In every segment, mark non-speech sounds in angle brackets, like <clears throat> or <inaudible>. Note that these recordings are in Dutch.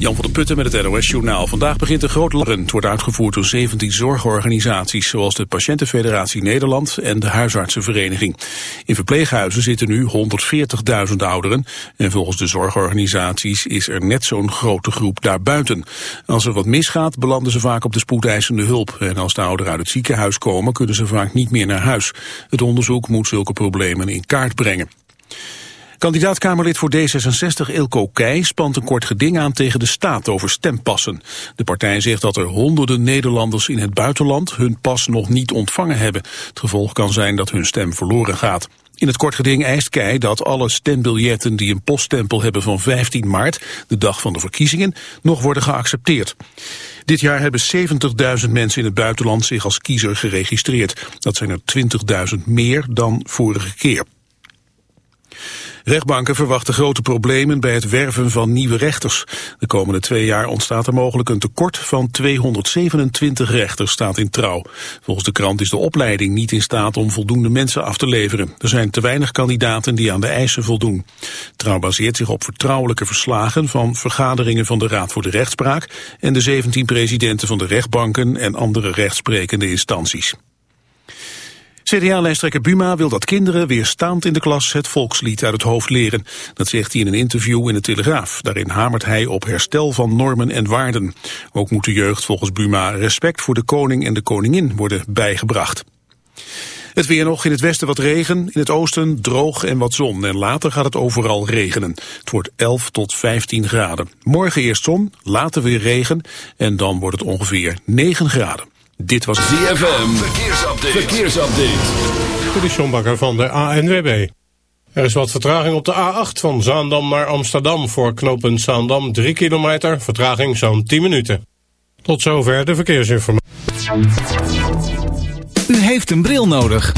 Jan van der Putten met het NOS-journaal. Vandaag begint een groot laren. Het wordt uitgevoerd door 17 zorgorganisaties... zoals de Patiëntenfederatie Nederland en de Huisartsenvereniging. In verpleeghuizen zitten nu 140.000 ouderen... en volgens de zorgorganisaties is er net zo'n grote groep daarbuiten. Als er wat misgaat, belanden ze vaak op de spoedeisende hulp. En als de ouderen uit het ziekenhuis komen, kunnen ze vaak niet meer naar huis. Het onderzoek moet zulke problemen in kaart brengen. Kandidaat-Kamerlid voor D66 Ilko Keij spant een kort geding aan tegen de staat over stempassen. De partij zegt dat er honderden Nederlanders in het buitenland hun pas nog niet ontvangen hebben. Het gevolg kan zijn dat hun stem verloren gaat. In het kort geding eist Kei dat alle stembiljetten die een poststempel hebben van 15 maart, de dag van de verkiezingen, nog worden geaccepteerd. Dit jaar hebben 70.000 mensen in het buitenland zich als kiezer geregistreerd. Dat zijn er 20.000 meer dan vorige keer. Rechtbanken verwachten grote problemen bij het werven van nieuwe rechters. De komende twee jaar ontstaat er mogelijk een tekort van 227 rechters, staat in trouw. Volgens de krant is de opleiding niet in staat om voldoende mensen af te leveren. Er zijn te weinig kandidaten die aan de eisen voldoen. Trouw baseert zich op vertrouwelijke verslagen van vergaderingen van de Raad voor de Rechtspraak en de 17 presidenten van de rechtbanken en andere rechtsprekende instanties. CDA-lijsttrekker Buma wil dat kinderen weer staand in de klas het volkslied uit het hoofd leren. Dat zegt hij in een interview in de Telegraaf. Daarin hamert hij op herstel van normen en waarden. Ook moet de jeugd volgens Buma respect voor de koning en de koningin worden bijgebracht. Het weer nog in het westen wat regen, in het oosten droog en wat zon. En later gaat het overal regenen. Het wordt 11 tot 15 graden. Morgen eerst zon, later weer regen en dan wordt het ongeveer 9 graden. Dit was ZFM. Verkeersupdate. Verkeersupdate. De Sjombakker van de ANWB. Er is wat vertraging op de A8 van Zaandam naar Amsterdam. Voor knooppunt Zaandam 3 kilometer. Vertraging zo'n 10 minuten. Tot zover de verkeersinformatie. U heeft een bril nodig.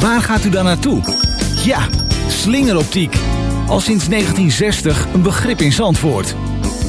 Waar gaat u dan naartoe? Ja, slingeroptiek. Al sinds 1960 een begrip in Zandvoort.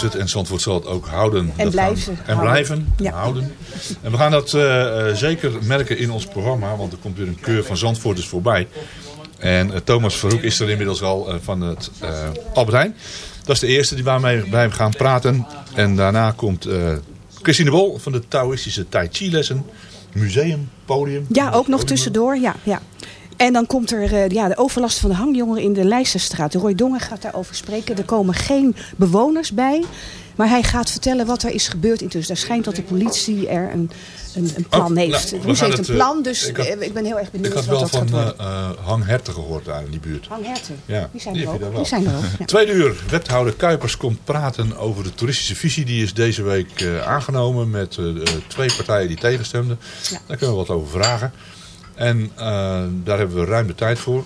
Heeft het en Zandvoort zal het ook houden. En Dat blijven gaan- En houden. blijven Ja. houden. En we gaan dat eh, eh, zeker merken in ons programma, want er komt weer een keur van Zandvoorters voorbij. En eh, Thomas Verhoek is er inmiddels al van het Albert Heijn. Dat is de eerste die waarmee wij gaan praten. En daarna komt Christine Wol van de Taoïstische Tai Chi lessen. Museum, podium. Ja, ook nog tussendoor. Ja, ja. En dan komt er eh, ja, de overlast van de hangjongeren in de Leijsterstraat. Roy Dongen gaat daarover spreken. Er komen geen bewoners bij. Maar hij gaat vertellen wat er is gebeurd intussen. Er schijnt dat de politie er een, een, een plan Oh, heeft. nou, gaan heeft het, een eh, plan, dus ik had- eh, ik ben heel erg Ik benieuwd had wat wel dat gaat van worden. eh eh, hangherten gehoord daar in die buurt. Hangherten, Ja, die zijn die er ook. daar Die wel. zijn er ook, ja. Tweede uur, wethouder Kuipers komt praten over de toeristische visie. Die is deze week eh, aangenomen met eh, eh, twee partijen die tegenstemden. Ja. Daar kunnen we wat over vragen. En eh, daar hebben we ruim de tijd voor.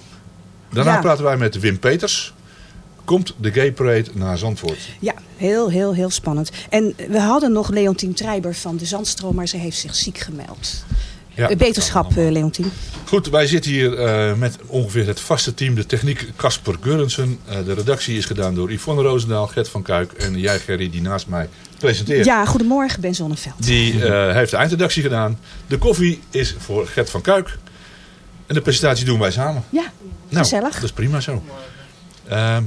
Daarna Ja. praten wij met Wim Peters. Komt de Gay Parade naar Zandvoort? Ja, heel, heel, heel spannend. En we hadden nog Leontien Treiber van de Zandstroom, maar ze heeft zich ziek gemeld. Ja, Eh, Beterschap, eh, Leontien. Goed, wij zitten hier met ongeveer het vaste team. De techniek Casper Gurrensen. Eh, de redactie is gedaan door Yvonne Roosendaal, Gert van Kuik en jij Gerry die naast mij presenteert. Ja, goedemorgen Ben Zonneveld. Die eh, heeft de eindredactie gedaan. De koffie is voor Gert van Kuik. En de presentatie doen wij samen. Ja, Nou, gezellig. dat is prima zo. Ehm,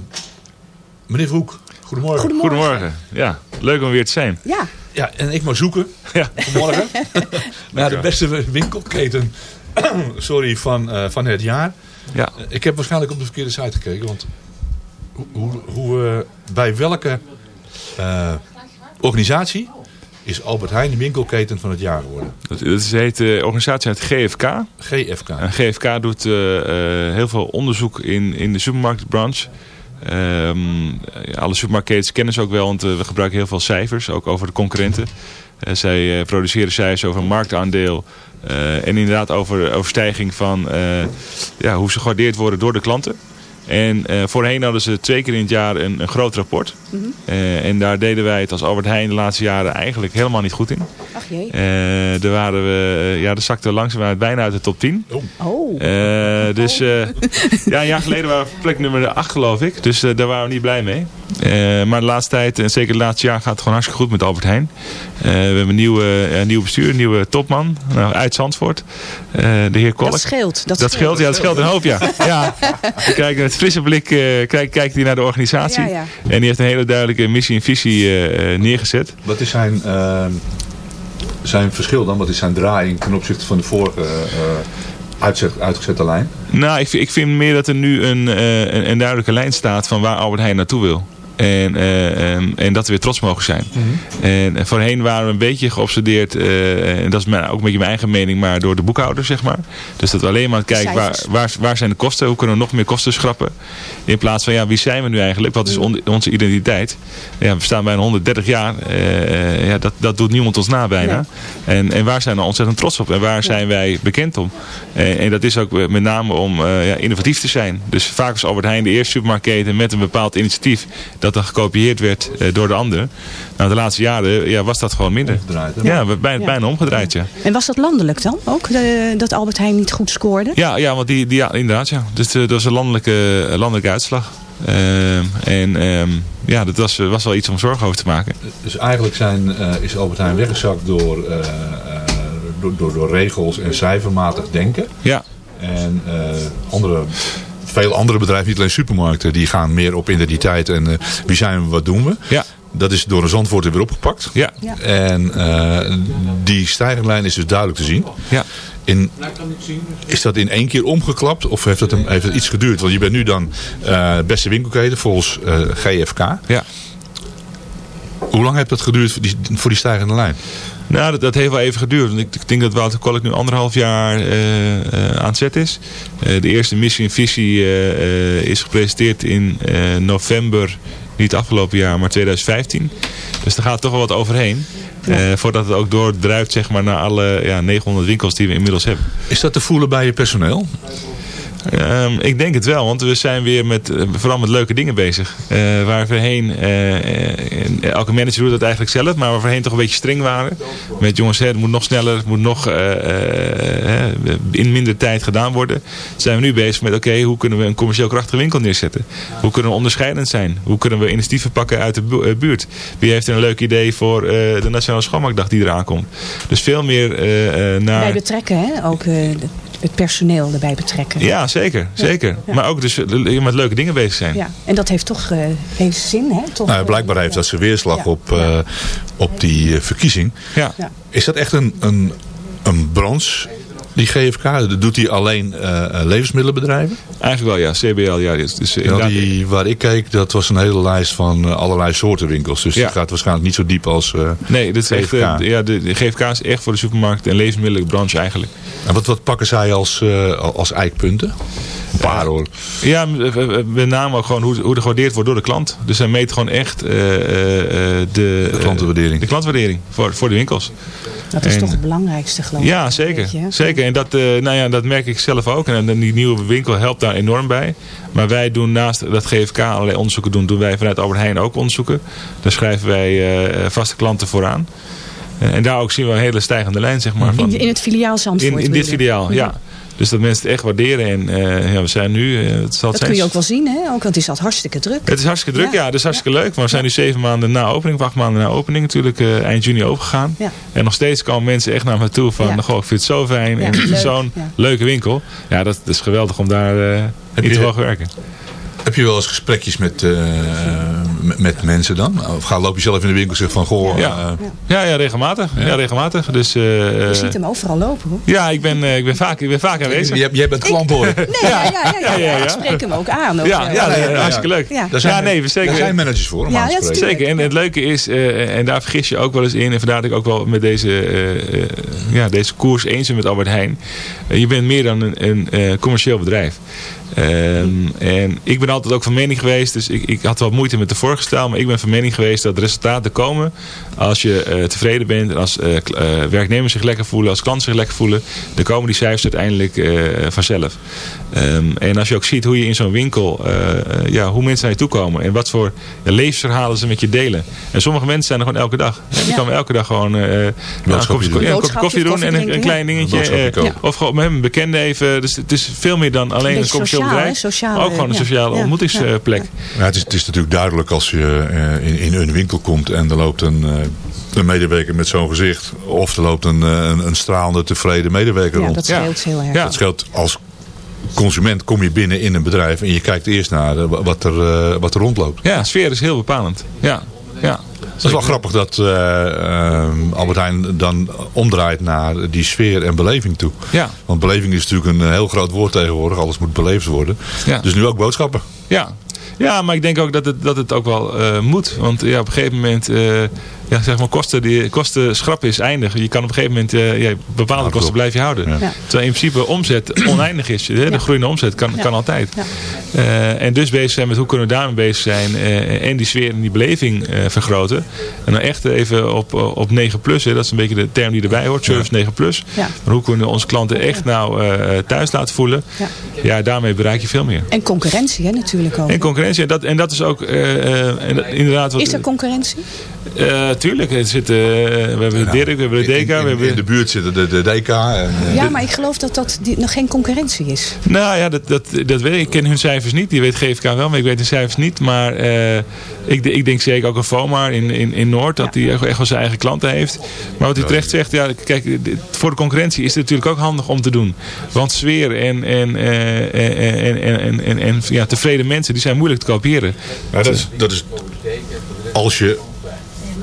meneer Verhoek, goedemorgen. Goedemorgen. Goedemorgen. Ja, leuk om weer te zijn. Ja, Ja, en ik mag zoeken Ja. vanmorgen <laughs> naar de beste winkelketen <clears throat> sorry, van, eh, van het jaar. Ja. Eh, Ik heb waarschijnlijk op de verkeerde site gekeken. Want hoe, hoe, hoe, eh, bij welke eh, organisatie is Albert Heijn de winkelketen van het jaar geworden? Dat, dat is, heet de organisatie uit GFK. GFK. En GFK doet eh, eh, heel veel onderzoek in, in de supermarktbranche. Ehm, alle supermarktketens kennen ze ook wel, want eh, we gebruiken heel veel cijfers, ook over de concurrenten. Eh, zij eh, produceren cijfers over marktaandeel eh, en inderdaad over, over stijging van eh, ja, hoe ze gewaardeerd worden door de klanten. En eh, voorheen hadden ze twee keer in het jaar een, een groot rapport. Eh, en daar deden wij het als Albert Heijn de laatste jaren eigenlijk helemaal niet goed in. ach jee. Eh daar waren we, ja, daar zakten we langzaam bijna uit de top 10. Oh, Eh, dus eh, ja, een jaar geleden waren we plek nummer 8 geloof ik. Dus daar waren we niet blij mee. Eh, maar de laatste tijd, en zeker het laatste jaar, gaat het gewoon hartstikke goed met Albert Heijn. Eh, we hebben een nieuwe, nieuw bestuur, een nieuwe topman nou, uit Zandvoort. Eh, de heer Kolk. dat scheelt. Dat, Dat scheelt, ja, dat scheelt een hoop, ja. <laughs> ja. Kijk, met frisse blik eh, kijkt kijkt hij naar de organisatie. Ja, ja. En die heeft een hele duidelijke missie en visie eh, eh, neergezet. Wat is zijn, ehm, zijn verschil dan? Wat is zijn draaiing ten opzichte van de vorige eh, uitzet, uitgezette lijn? Nou, ik, vind- ik vind meer dat er nu een, eh, een, een duidelijke lijn staat van waar Albert Heijn naartoe wil. En, eh, ehm, en dat we weer trots mogen zijn. En eh, voorheen waren we een beetje geobsedeerd, eh, en dat is mijn, ook een beetje mijn eigen mening, maar door de boekhouder, zeg maar. Dus dat we alleen maar kijken, waar, waar, waar zijn de kosten? Hoe kunnen we nog meer kosten schrappen? In plaats van, ja, wie zijn we nu eigenlijk? Wat is on- onze identiteit? Ja, we staan bijna 130 jaar. eh, ja, dat, dat doet niemand ons na bijna. En, en waar zijn we ontzettend trots op? En waar zijn wij bekend om? En, en dat is ook met name om eh, ja, innovatief te zijn. Dus vaak was Albert Heijn de eerste supermarktketen met een bepaald initiatief dat dan gekopieerd werd eh, door de anderen. Nou, de laatste jaren ja, was dat gewoon minder. Omgedraaid, hè? Ja, we- bijna, Ja. bijna omgedraaid, ja. En was dat landelijk dan ook, de- dat Albert Heijn niet goed scoorde? Ja, ja want die, die, ja, inderdaad, ja. Dus dat was een landelijke, landelijke uitslag. Ehm, en ehm, ja, dat was, was wel iets om zorgen over te maken. Dus eigenlijk zijn, eh, is Albert Heijn weggezakt door, eh, eh, door, door, door regels en cijfermatig denken. Ja, En eh, andere, veel andere bedrijven, niet alleen supermarkten, die gaan meer op identiteit en eh, wie zijn we, wat doen we. ja, Dat is door een zandwoord weer opgepakt. ja, Ja. En eh, die stijgende lijn is dus duidelijk te zien. ja. In, is dat in één keer omgeklapt of heeft het, een, heeft het iets geduurd? Want je bent nu dan eh, beste winkelketen volgens eh, GFK. ja. Hoe lang heeft dat geduurd voor die, voor die stijgende lijn? Nou, dat, dat heeft wel even geduurd. Want ik, ik denk dat Wouter Kolk nu anderhalf jaar eh, eh, aan het zet is. Eh, de eerste missie en visie eh, eh, is gepresenteerd in eh, november, niet afgelopen jaar, maar 2015. Dus daar gaat toch wel wat overheen. eh, voordat het ook doordruipt zeg maar, naar alle ja, 900 winkels die we inmiddels hebben. Is dat te voelen bij je personeel? Ehm, ik denk het wel, want we zijn weer met, eh, vooral met leuke dingen bezig. Eh, waar voorheen, eh, en elke manager doet dat eigenlijk zelf, maar waar voorheen toch een beetje streng waren. Met jongens, het moet nog sneller, het moet nog eh, eh, in minder tijd gedaan worden. Zijn we nu bezig met, oké, hoe kunnen we een commercieel krachtige winkel neerzetten? Hoe kunnen we onderscheidend zijn? Hoe kunnen we initiatieven pakken uit de bu- eh, buurt? Wie heeft een leuk idee voor eh, de Nationale Schoonmaakdag die eraan komt? Dus veel meer eh, eh, naar... Bij betrekken, hè? Ook eh, het personeel erbij betrekken. Ja, zeker. zeker. Ja. Maar ook dus eh, met leuke dingen bezig zijn. Ja, en dat heeft toch eh, heeft zin, hè? Toch, Nou, eh, blijkbaar heeft dat zijn weerslag Ja. op, eh, op die eh, verkiezing. Ja. Ja. Is dat echt een, een, een branche, die GFK? Doet die alleen eh, levensmiddelenbedrijven? Eigenlijk wel, ja. CBL, ja. Dus, dus Ja, die, waar ik keek, dat was een hele lijst van eh, allerlei soorten winkels. Dus Ja. die gaat waarschijnlijk niet zo diep als... Nee, dit is echt, ja, de, de GFK is echt voor de supermarkt en levensmiddelenbranche eigenlijk. en wat, wat pakken zij als, als eikpunten? Een paar hoor. Ja, m- eh, eh, met name ook gewoon hoe, hoe er gewaardeerd wordt door de klant. Dus zij meten gewoon echt eh, eh, eh, de, De klantenwaardering. eh, de klantwaardering voor, voor de winkels. Dat is En- toch het belangrijkste, geloof ik. Ja, zeker. beetje, zeker. En dat, eh, nou ja, dat merk ik zelf ook. En die nieuwe winkel helpt daar enorm bij. Maar wij doen naast dat GFK allerlei onderzoeken doen, doen wij vanuit Albert Heijn ook onderzoeken. Daar schrijven wij eh, vaste klanten vooraan. Eh, en daar ook zien we een hele stijgende lijn, zeg maar. Van, In, in het filiaal Zandvoort. in, in dit filiaal, ja. Dus dat mensen het echt waarderen. En eh, ja, we zijn nu... eh, het zal het Dat zijn, kun je ook wel zien, hè? Ook, want het is altijd hartstikke druk. Het is hartstikke druk, Ja. ja. Dat is hartstikke leuk. Maar we zijn nu zeven maanden na opening, of acht maanden na opening natuurlijk, eh, eind juni overgegaan. Ja. En nog steeds komen mensen echt naar me toe van, Ja. goh, ik vind het zo fijn. Ja, en het is zo'n ja. leuke winkel. Ja, dat, dat is geweldig om daar eh in je- te mogen werken. Heb je wel eens gesprekjes met, eh, met, met mensen dan? Of ga, loop je zelf in de winkel en zeg van... Goh, Ja. eh, Ja, ja, regelmatig. Ja, regelmatig. Dus, eh, Je ziet hem overal lopen, hoor. ja, ik ben, eh, ik ben vaak, ik ben vaak aanwezig. jij, jij bent klant hoor. Nee, ja, ja, ja, ja, Ja, ja, ja. Ik spreek hem ook aan. Ook, Ja, ja, ja, ja, ja. hartstikke leuk. Ja. Daar zijn, Ja, nee, we zeker. daar zijn managers voor om Ja, aan te dat is spreken. Zeker, en het leuke is, eh, en daar vergis je ook wel eens in, en vandaar dat ik ook wel met deze, ja, deze koers eens ben met Albert Heijn. Je bent meer dan een, een eh, commercieel bedrijf. Ehm, en ik ben altijd ook van mening geweest, dus ik, ik had wel moeite met de vorige stijl, maar ik ben van mening geweest dat resultaten komen als je eh, tevreden bent en als eh, eh, werknemers zich lekker voelen, als klanten zich lekker voelen, dan komen die cijfers uiteindelijk eh, vanzelf. Ehm, en als je ook ziet hoe je in zo'n winkel, ja, hoe mensen naar je toe komen en wat voor levensverhalen ze met je delen. En sommige mensen zijn er gewoon elke dag. Ja, die Ja. komen elke dag gewoon eh, een kopje, doen. ja, een kopje Boodschapje, koffie doen en een, klein dingetje. Eh, of gewoon met een bekende even. Dus het is veel meer dan alleen een commercieel sociaal? Sociale, ook gewoon een sociale Ja. ontmoetingsplek. Ja, het, is, het is natuurlijk duidelijk als je eh, in, in een winkel komt en er loopt een, eh, een medewerker met zo'n gezicht. Of er loopt een, eh, een, een stralende tevreden medewerker Ja, rond. dat Ja. scheelt heel erg. Ja. Dat scheelt als consument kom je binnen in een bedrijf en je kijkt eerst naar wat er, wat er rondloopt. Ja, sfeer is heel bepalend. Ja, ja. Het is wel grappig dat eh, Albert Heijn dan omdraait naar die sfeer en beleving toe. Ja. Want beleving is natuurlijk een heel groot woord tegenwoordig. Alles moet beleefd worden. Ja. Dus nu ook boodschappen. Ja. Ja, maar ik denk ook dat het, dat het ook wel eh, moet. Want ja, op een gegeven moment, ja, zeg maar, kosten, die, kosten schrappen is eindig. Je kan op een gegeven moment, eh, ja, bepaalde kosten blijf je houden. Ja. Ja. Terwijl in principe omzet <clears throat> oneindig is. Hè? De Ja. groeiende omzet kan, Ja. kan altijd. Ja. Eh, en dus bezig zijn met hoe kunnen we daarmee bezig zijn. eh, en die sfeer en die beleving eh, vergroten. En dan echt even op, op 9 plus. Hè? Dat is een beetje de term die erbij hoort. Service 9 plus. Ja. Maar hoe kunnen we onze klanten echt nou eh, thuis laten voelen. Ja. Ja, daarmee bereik je veel meer. En concurrentie, hè, natuurlijk ook. En concurrentie. En dat, en dat is ook eh, eh, inderdaad wat... Is er concurrentie? Eh, tuurlijk. Er zit, eh, we hebben de Dirk, we hebben de DK. We in, hebben, in de buurt zitten de, de DK. En, eh, Ja, maar ik geloof dat dat die, nog geen concurrentie is. Nou ja, dat, dat, dat weet ik. Ik ken hun cijfers niet. Die weet GFK wel, maar ik weet de cijfers niet. Maar eh, ik, ik denk zeker ook een FOMAR in, in, in Noord. Dat hij echt wel zijn eigen klanten heeft. Maar wat u terecht zegt. Ja, kijk, voor de concurrentie is het natuurlijk ook handig om te doen. Want sfeer en, en, eh, en, en, en, en, en ja, tevreden mensen die zijn moeilijk te kopiëren. Ja, dat is, dat is als je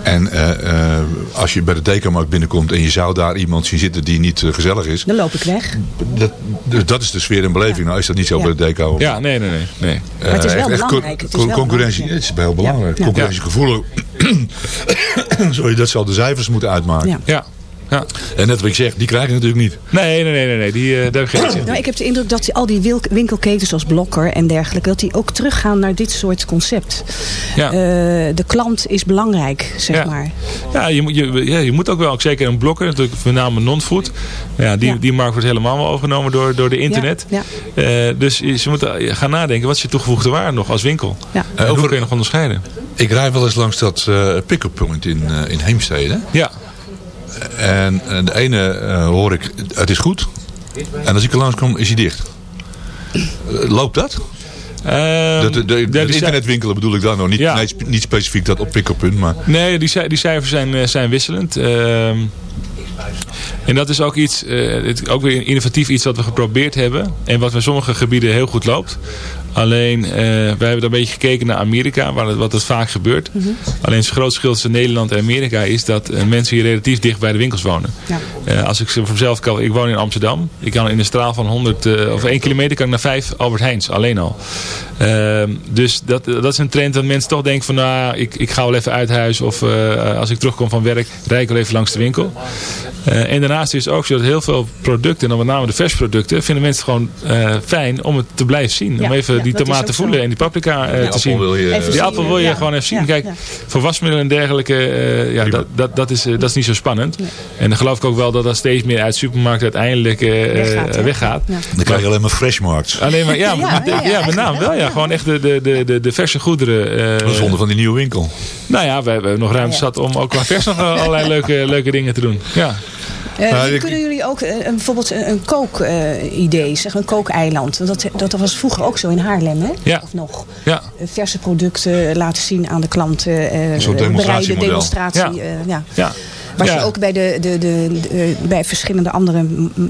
en eh, eh, als je bij de dekenmarkt binnenkomt en je zou daar iemand zien zitten die niet eh, gezellig is. Dan loop ik weg. Dat, dus dat is de sfeer en beleving. Nou is dat niet zo Ja. bij de deko. Ja, nee, nee, nee. nee. Maar het is wel echt belangrijk. Het is wel concurrentie, belangrijk, het is heel belangrijk. Ja. Concurrentiegevoelig. <coughs> Sorry, dat zal de cijfers moeten uitmaken. Ja. Ja. En net wat ik zeg, die krijg je natuurlijk niet. Nee, nee, nee, nee, nee. Die, eh, daar heb ik geen. Nou, ik heb de indruk dat die, al die wil- winkelketens zoals Blokker en dergelijke... dat die ook teruggaan naar dit soort concept. Ja. Eh, de klant is belangrijk, zeg Ja. maar. Ja je, moet, je, ja, je moet ook wel, zeker een blokker, natuurlijk met name non-food. Ja, die, Ja. die markt wordt helemaal wel overgenomen door, door de internet. Ja, Eh, dus ze moeten gaan nadenken, wat is je toegevoegde waarde nog als winkel? ja. En hoe over- kun je nog onderscheiden? Ik rijd wel eens langs dat eh pick-up point in, eh, in Heemstede. Ja, En eh, de ene eh, hoor ik, het is goed. En als ik er langs kom, is hij dicht. Eh, loopt dat? De, de, de, internetwinkelen bedoel ik dan nog. Niet, Ja. niet specifiek dat op pick-up punt. Maar Nee, die, die cijfers zijn, zijn wisselend. Ehm, en dat is ook iets, het, ook weer innovatief iets wat we geprobeerd hebben. En wat bij sommige gebieden heel goed loopt. Alleen, eh, wij hebben een beetje gekeken naar Amerika, waar het, wat het vaak gebeurt. Alleen het groot verschil tussen Nederland en Amerika is dat eh, mensen hier relatief dicht bij de winkels wonen. Ja. Eh, als ik voor mezelf kan, ik woon in Amsterdam. Ik kan in een straal van 100 eh, of 1 kilometer kan ik naar 5 Albert Heijns, alleen al. Ehm, dus dat, dat is een trend dat mensen toch denken van nou, ik, ik ga wel even uit huis. Of eh, als ik terugkom van werk, rijd ik wel even langs de winkel. Eh, en daarnaast is het ook zo dat heel veel producten, en dan met name de versproducten, vinden mensen gewoon eh, fijn om het te blijven zien. Ja, om even ja, die tomaten ook voelen zo. en die paprika eh, die te appel zien. wil je... Even Die appel wil je ja. gewoon even zien. Ja, Kijk, ja. voor wasmiddelen en dergelijke, eh, ja, dat, dat, dat, is, dat is niet zo spannend. En dan geloof ik ook wel dat dat steeds meer uit de supermarkt uiteindelijk eh, Weggaat, ja. weggaat. Ja. Dan krijg je alleen maar freshmarkts. Alleen maar, ja, <laughs> Ja, ja, ja, ja, met name wel. Ja. Gewoon echt de, de, de, de, de verse goederen. eh, Dat is zonde van die nieuwe winkel. nou ja, we hebben nog ruimte Ja. zat om ook qua vers nog eh, allerlei <laughs> leuke, leuke dingen te doen. Ja. Eh, Nou, ik- kunnen jullie ook eh, een- bijvoorbeeld een, een kookidee, zeg een kookeiland? Want Dat, dat was vroeger ook zo in Haarlem, hè? Ja. Of nog? Ja. Eh, verse producten laten zien aan de klanten. eh Een soort bereiden, demonstratiemodel. demonstratie. Ja. eh, ja. Wat Ja. je ook bij, de, de, de, de- bij verschillende andere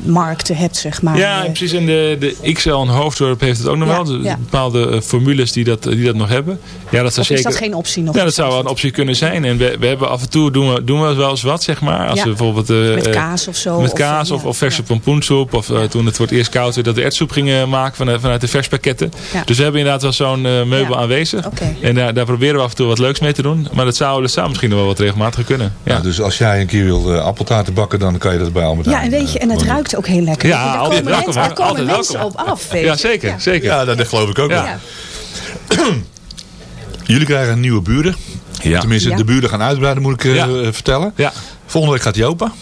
markten hebt, zeg maar. Ja, Eh, precies. En de, de XL en Hoofddorp heeft het ook nog Ja, wel. Bepaalde eh, formules die dat, die dat nog hebben. Ja, dat zou of is zeker... dat geen optie nog? Ja, dat zou wel een optie kunnen zijn. En we, we hebben af en toe doen we, doen we wel eens wat, zeg maar. Als Ja. we bijvoorbeeld... eh, Met kaas of zo? Met kaas of, ja, of verse ja. pompoensoep. Of toen het voor het eerst koud werd dat we ertsoep gingen maken vanuit, vanuit de verspakketten. Ja. Dus we hebben inderdaad wel zo'n eh, meubel Ja. aanwezig. En daar, daar proberen we af en toe wat leuks mee te doen. Maar dat zou, dat zou misschien nog wel wat regelmatig kunnen. Ja, Ja, dus als jij een keer wil eh, appeltaarten bakken, dan kan je dat bij Albert Ja, Heijn, en weet je, eh, en het ruikt ook heel lekker. Ja, daar altijd komen welkom, mensen, daar hoor. komen Altijd mensen welkom. op af. Weet ja zeker. Ja. zeker. Ja, dat, dat geloof ik ook Ja. wel. Ja. <clears throat> Jullie krijgen nieuwe buren. Ja. Tenminste, Ja. de buren gaan uitbreiden, moet ik eh, Ja. vertellen. Ja. Volgende week gaat die open.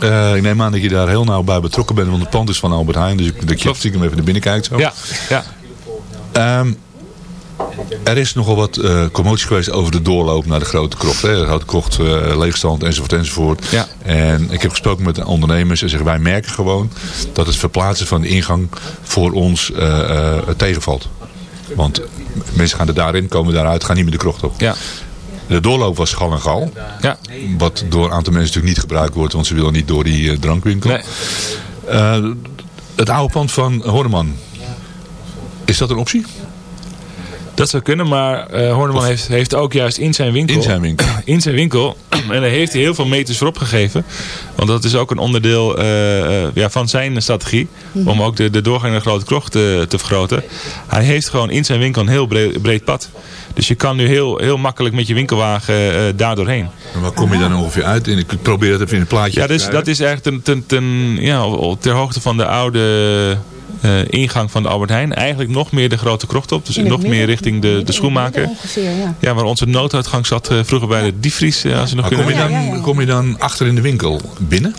Eh, ik neem aan dat je daar heel nauw bij betrokken bent, want het pand is van Albert Heijn. Dus ik, dat je stiekem even naar binnen kijkt. Zo. Ja. Ja. Ehm, er is nogal wat eh commotie geweest over de doorloop naar de grote krocht. Hè. De grote krocht, eh, leegstand enzovoort enzovoort. Ja. En ik heb gesproken met de ondernemers en zeggen wij merken gewoon dat het verplaatsen van de ingang voor ons eh, tegenvalt. Want mensen gaan er daarin, komen daaruit, gaan niet meer de krocht op. Ja. De doorloop was gal en gal. Ja. Wat door een aantal mensen natuurlijk niet gebruikt wordt, want ze willen niet door die drankwinkel. Nee. Het oude pand van Horneman. Is dat een optie? Dat zou kunnen, maar eh Horneman heeft, heeft ook juist in zijn winkel... In zijn winkel. <clears throat> in zijn winkel. En daar heeft hij heel veel meters voor opgegeven. Want dat is ook een onderdeel eh, eh, ja, van zijn strategie. Om ook de, de doorgang naar de grote krocht te, te vergroten. Hij heeft gewoon in zijn winkel een heel breed, breed pad. Dus je kan nu heel, heel makkelijk met je winkelwagen eh daar doorheen. En waar kom je dan ongeveer uit? En ik probeer het even in het plaatje Ja, te dus, krijgen. dat is echt ten, ten, ten, ja, ter hoogte van de oude eh, ingang van de Albert Heijn. Eigenlijk nog meer de grote krocht op. Dus nog meer richting de, de schoenmaker. Ongeveer, ja. Ja, waar onze nooduitgang zat eh, vroeger bij de diepvries. eh, als je nog Maar kom je, dan, kom je dan achter in de winkel binnen?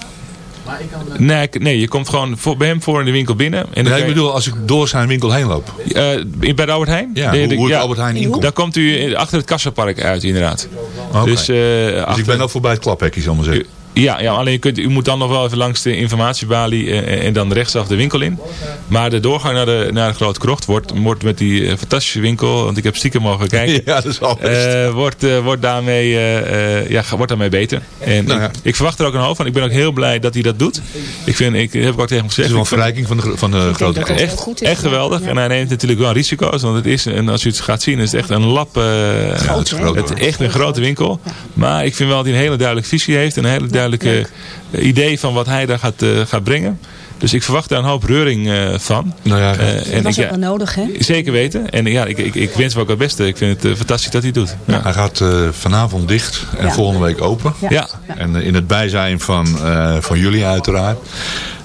Nee, ik- nee, je komt gewoon voor, bij hem voor in de winkel binnen. En Nee, ik bedoel, als ik door zijn winkel heen loop. eh, in- bij de Albert Heijn? Ja, De- hoe, de- hoe ja, Albert Heijn inkomt. Dan komt u achter het kassapark uit inderdaad. Oké. Dus, eh, Dus achter- ik ben ook voorbij het klaphekje, zal ik maar zeggen. Ja, ja alleen je kunt, u moet dan nog wel even langs de informatiebalie eh, en dan rechtsaf de winkel in. Maar de doorgang naar de, naar de Grote Krocht wordt, wordt met die eh, fantastische winkel, want ik heb stiekem mogen kijken. <laughs> Ja, dat is al best. Eh, wordt, eh, wordt, daarmee, eh, eh, ja, wordt daarmee beter. En Nou ja. ik, ik verwacht er ook een hoop van. Ik ben ook heel blij dat hij dat doet. Ik vind, ik heb ik ook tegen hem Het gezegd. is wel een verrijking van de, van de grote krocht. het- Echt, goed is, echt geweldig. Ja. En hij neemt natuurlijk wel risico's. Want het is, en als u het gaat zien, is het echt een lab. eh, Ja, het is groot. het echt een grote winkel. Maar ik vind wel dat hij een hele duidelijke visie heeft. Een hele duidelijke eh, idee van wat hij daar gaat, eh, gaat brengen. Dus ik verwacht daar een hoop reuring eh, van. Nou ja, Eh, Dat en was ik, ook wel nodig, hè? zeker weten. En ja, ik, ik, ik wens hem ook het beste. Ik vind het fantastisch dat hij het doet. Ja. Hij gaat eh, vanavond dicht en Ja. volgende week open. Ja. Ja. En in het bijzijn van, eh, van jullie uiteraard.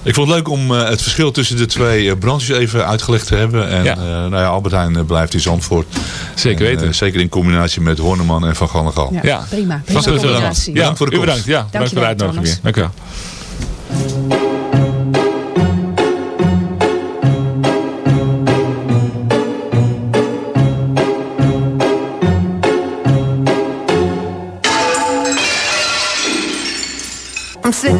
Ik vond het leuk om eh, het verschil tussen de twee eh, branches even uitgelegd te hebben. En Ja. eh, nou ja, Albert Heijn blijft in Zandvoort. Zeker En, weten. zeker in combinatie met Horneman en Van Gallengal. Ja, Ja. prima. Prima Vast combinatie. Bedankt voor de u komst. bedankt. Ja, bedankt voor de uitnodiging weer. Dank u wel. I'm sitting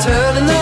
turning the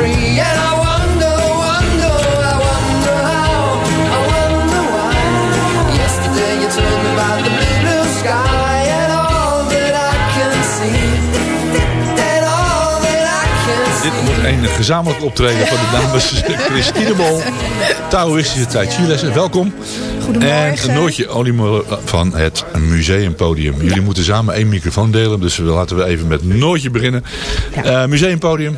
tree. And I wonder, wonder, I wonder how, I wonder why. Yesterday you told me about the blue, blue sky, and all that I can see, and all that I can see. Dit wordt een gezamenlijk optreden van de dames <laughs> Christine Bol, Taoïstische Tai Chi lessen. Welkom. Goedemorgen. En Noortje Oliemolen van het Museumpodium. Jullie moeten samen één microfoon delen, dus we laten we even met Noortje beginnen. Eh, museumpodium.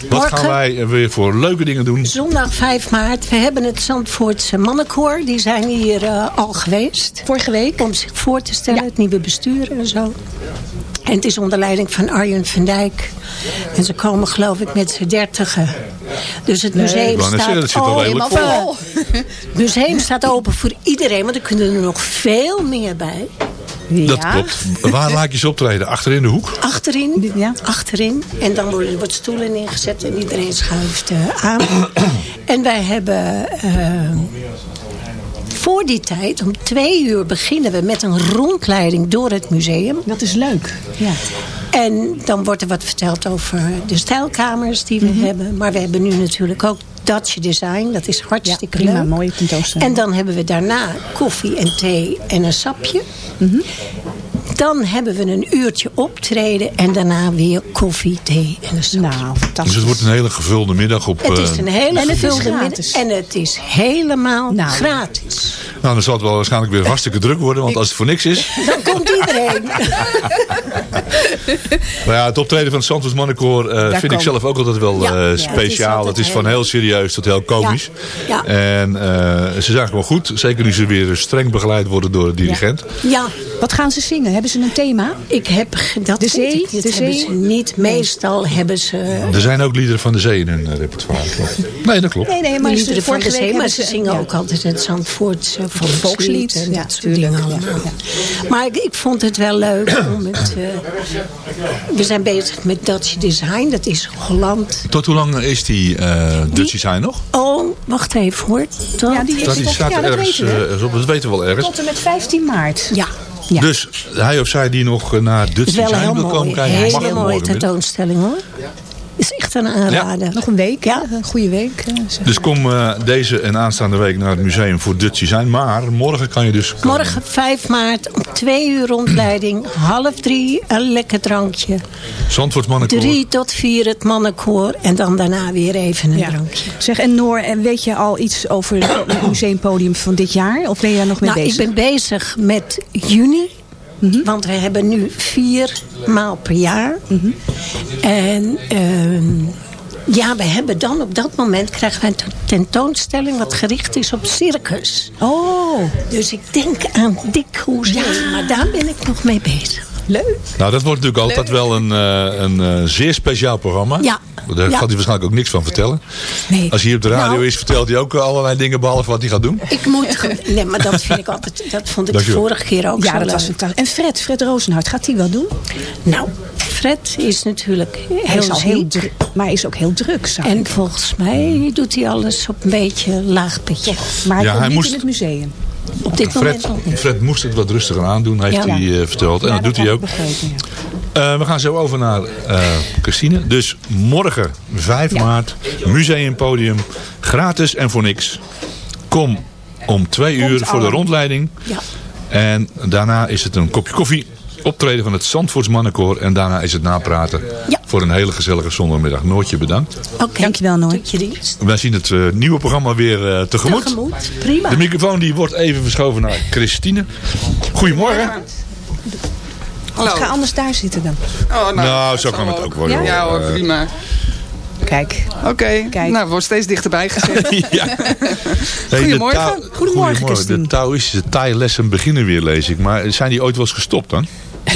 Wat Morgen. gaan wij weer voor leuke dingen doen? Zondag 5 maart. We hebben het Zandvoortse mannenkoor. Die zijn hier eh, al geweest. Vorige week. Om zich voor te stellen. Het nieuwe bestuur en zo. En het is onder leiding van Arjen van Dijk. En ze komen geloof ik met z'n dertigen. Dus het museum staat redelijk open. vol. <laughs> Het museum staat open voor iedereen. Want er kunnen er nog veel meer bij. Dat klopt. Waar laat je ze optreden? Achter in de hoek? Achterin. Achterin. En dan worden er wat stoelen neergezet en iedereen schuift eh, aan. <clears throat> en wij hebben... eh, voor die tijd, om twee uur, beginnen we met een rondleiding door het museum. Dat is leuk. Ja. En dan wordt er wat verteld over de stijlkamers die we Mhm. hebben. Maar we hebben nu natuurlijk ook Dutch Design. Dat is hartstikke prima, leuk. mooie tentoonstelling. En dan hebben we daarna koffie en thee en een sapje. Dan hebben we een uurtje optreden. En daarna weer koffie, thee en een. Nou, fantastisch. Dus het wordt een hele gevulde middag op... Het is eh, een hele En gevulde middag. En het is helemaal Nou. gratis. Nou, Nou, dan zal het wel waarschijnlijk weer hartstikke druk worden. Want als het voor niks is... <laughs> Dan komt iedereen. Maar <laughs> ja, het optreden van het Santos Mannenkoor eh, vind ik zelf ook altijd wel Ja, eh, ja, het is speciaal. altijd het is van heel- heel serieus tot heel komisch. Ja, En eh, ze zijn gewoon goed. Zeker nu ze weer streng begeleid worden door de dirigent. Ja, Wat gaan ze zingen? Hebben ze een thema? ik heb dat De zee? niet. De hebben zee? ze niet. Meestal hebben ze Er zijn ook liederen van de zee in hun eh, repertoire. klopt. Nee, dat klopt. Nee, nee, maar liederen van de zee, maar ze zingen ja. ook altijd het Zandvoortse volkslied volkslied, en ja, dat soort tuurlijk, dingen allemaal. ja. Maar ik, ik vond het wel leuk om het... eh, we zijn bezig met Dutch Design, dat is Holland. Tot hoe lang is die uh, Dutch Design nog? Oh, wacht even hoor. Tot, Ja, die is Dat die staat ja, dat ergens, weten we. eh, ergens op. Dat weten we wel ergens. Tot en met 15 maart. ja, Ja. Dus hij of zij die nog eh, naar het Dutch is wel een Design heel wil komen kijken. Hele mag mooie morgen weer. tentoonstelling hoor. Is echt een aanrader. Nog een week, Ja. een goede week. eh, zeg. Dus kom eh, deze en aanstaande week naar het museum voor Dutch Design. Maar morgen kan je dus komen. Morgen 5 maart om 2 uur rondleiding. Half drie een lekker drankje. Zandvoort Mannenkoor. 3 tot 4 het mannenkoor. En dan daarna weer even een Ja. drankje. Zeg, en Noor, en weet je al iets over het <coughs> museumpodium van dit jaar? Of ben je daar nog mee Nou, ik ben bezig met juni. Mhm. Want we hebben nu vier maal per jaar. Mhm. En ehm, ja, we hebben dan op dat moment krijgen we een tentoonstelling wat gericht is op circus. Oh, Dus ik denk aan Dick Hoezee, maar daar ben ik nog mee bezig. Leuk. Nou, dat wordt natuurlijk altijd wel een, eh, een eh, zeer speciaal programma. Ja. Daar Ja. gaat hij waarschijnlijk ook niks van vertellen. Nee. Als hij hier op de radio Nou. is, vertelt hij ook allerlei dingen behalve wat hij gaat doen. Ik moet... Nee, maar dat vind ik altijd... Dat vond ik de vorige keer ook Ja, zo dat was fantastisch. En Fred, Fred Rozenhart, gaat hij wel doen? Nou, Fred is natuurlijk Hij heel is al heel druk, maar hij is ook heel druk. En volgens mij doet hij alles op een beetje laag pitje. maar hij Ja, komt hij niet moest- in het museum. Op dit Fred, moment. Fred moest het wat rustiger aandoen, heeft Ja. hij eh, verteld. En Ja, dat doet hij ook. begrepen. Eh, we gaan zo over naar eh, Christine. Dus morgen 5 maart, museumpodium, gratis en voor niks. Kom om twee uur voor de rondleiding. Ja. En daarna is het een kopje koffie, optreden van het Zandvoorts Mannenkoor. En daarna is het napraten Ja. voor een hele gezellige zondagmiddag. Noortje bedankt. Oké. Dankjewel, Noor. Doet je dienst. Wij zien het eh, nieuwe programma weer eh, tegemoet. Tegemoet. Prima. De microfoon die wordt even verschoven naar Christine. Goedemorgen. Hallo. Ik ga anders daar zitten dan. Oh, Nou, dat zo kan het ook joh. Ja hoor, Eh, prima. Kijk. Oké, nou, wordt steeds dichterbij gezet. <laughs> ja. Hey, Goedemorgen. de Tao- Goedemorgen, Christine. De Taoïstische Thai-lessen beginnen weer, lees ik. Maar zijn die ooit wel eens gestopt dan?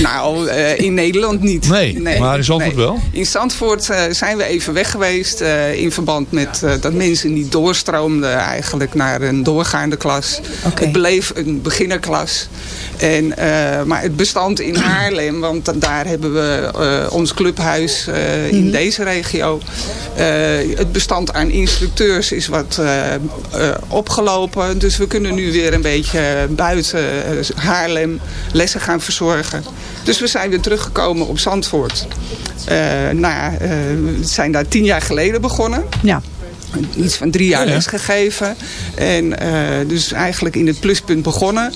Nou, eh, in Nederland niet. Nee, maar in Zandvoort wel? In Zandvoort eh, zijn we even weg geweest eh, in verband met eh, dat mensen niet doorstroomden eigenlijk naar een doorgaande klas. Oké. Het bleef een beginnerklas. En, eh, maar het bestand in <clears throat> Haarlem, want da- daar hebben we eh, ons clubhuis eh, in deze regio. Eh, het bestand aan instructeurs is wat eh, eh, opgelopen. Dus we kunnen nu weer een beetje buiten Haarlem lessen gaan verzorgen. Dus we zijn weer teruggekomen op Zandvoort. Eh, nou eh, we zijn daar tien jaar geleden begonnen Ja. iets van drie jaar Ja, ja. les gegeven. En eh, dus eigenlijk in het pluspunt begonnen.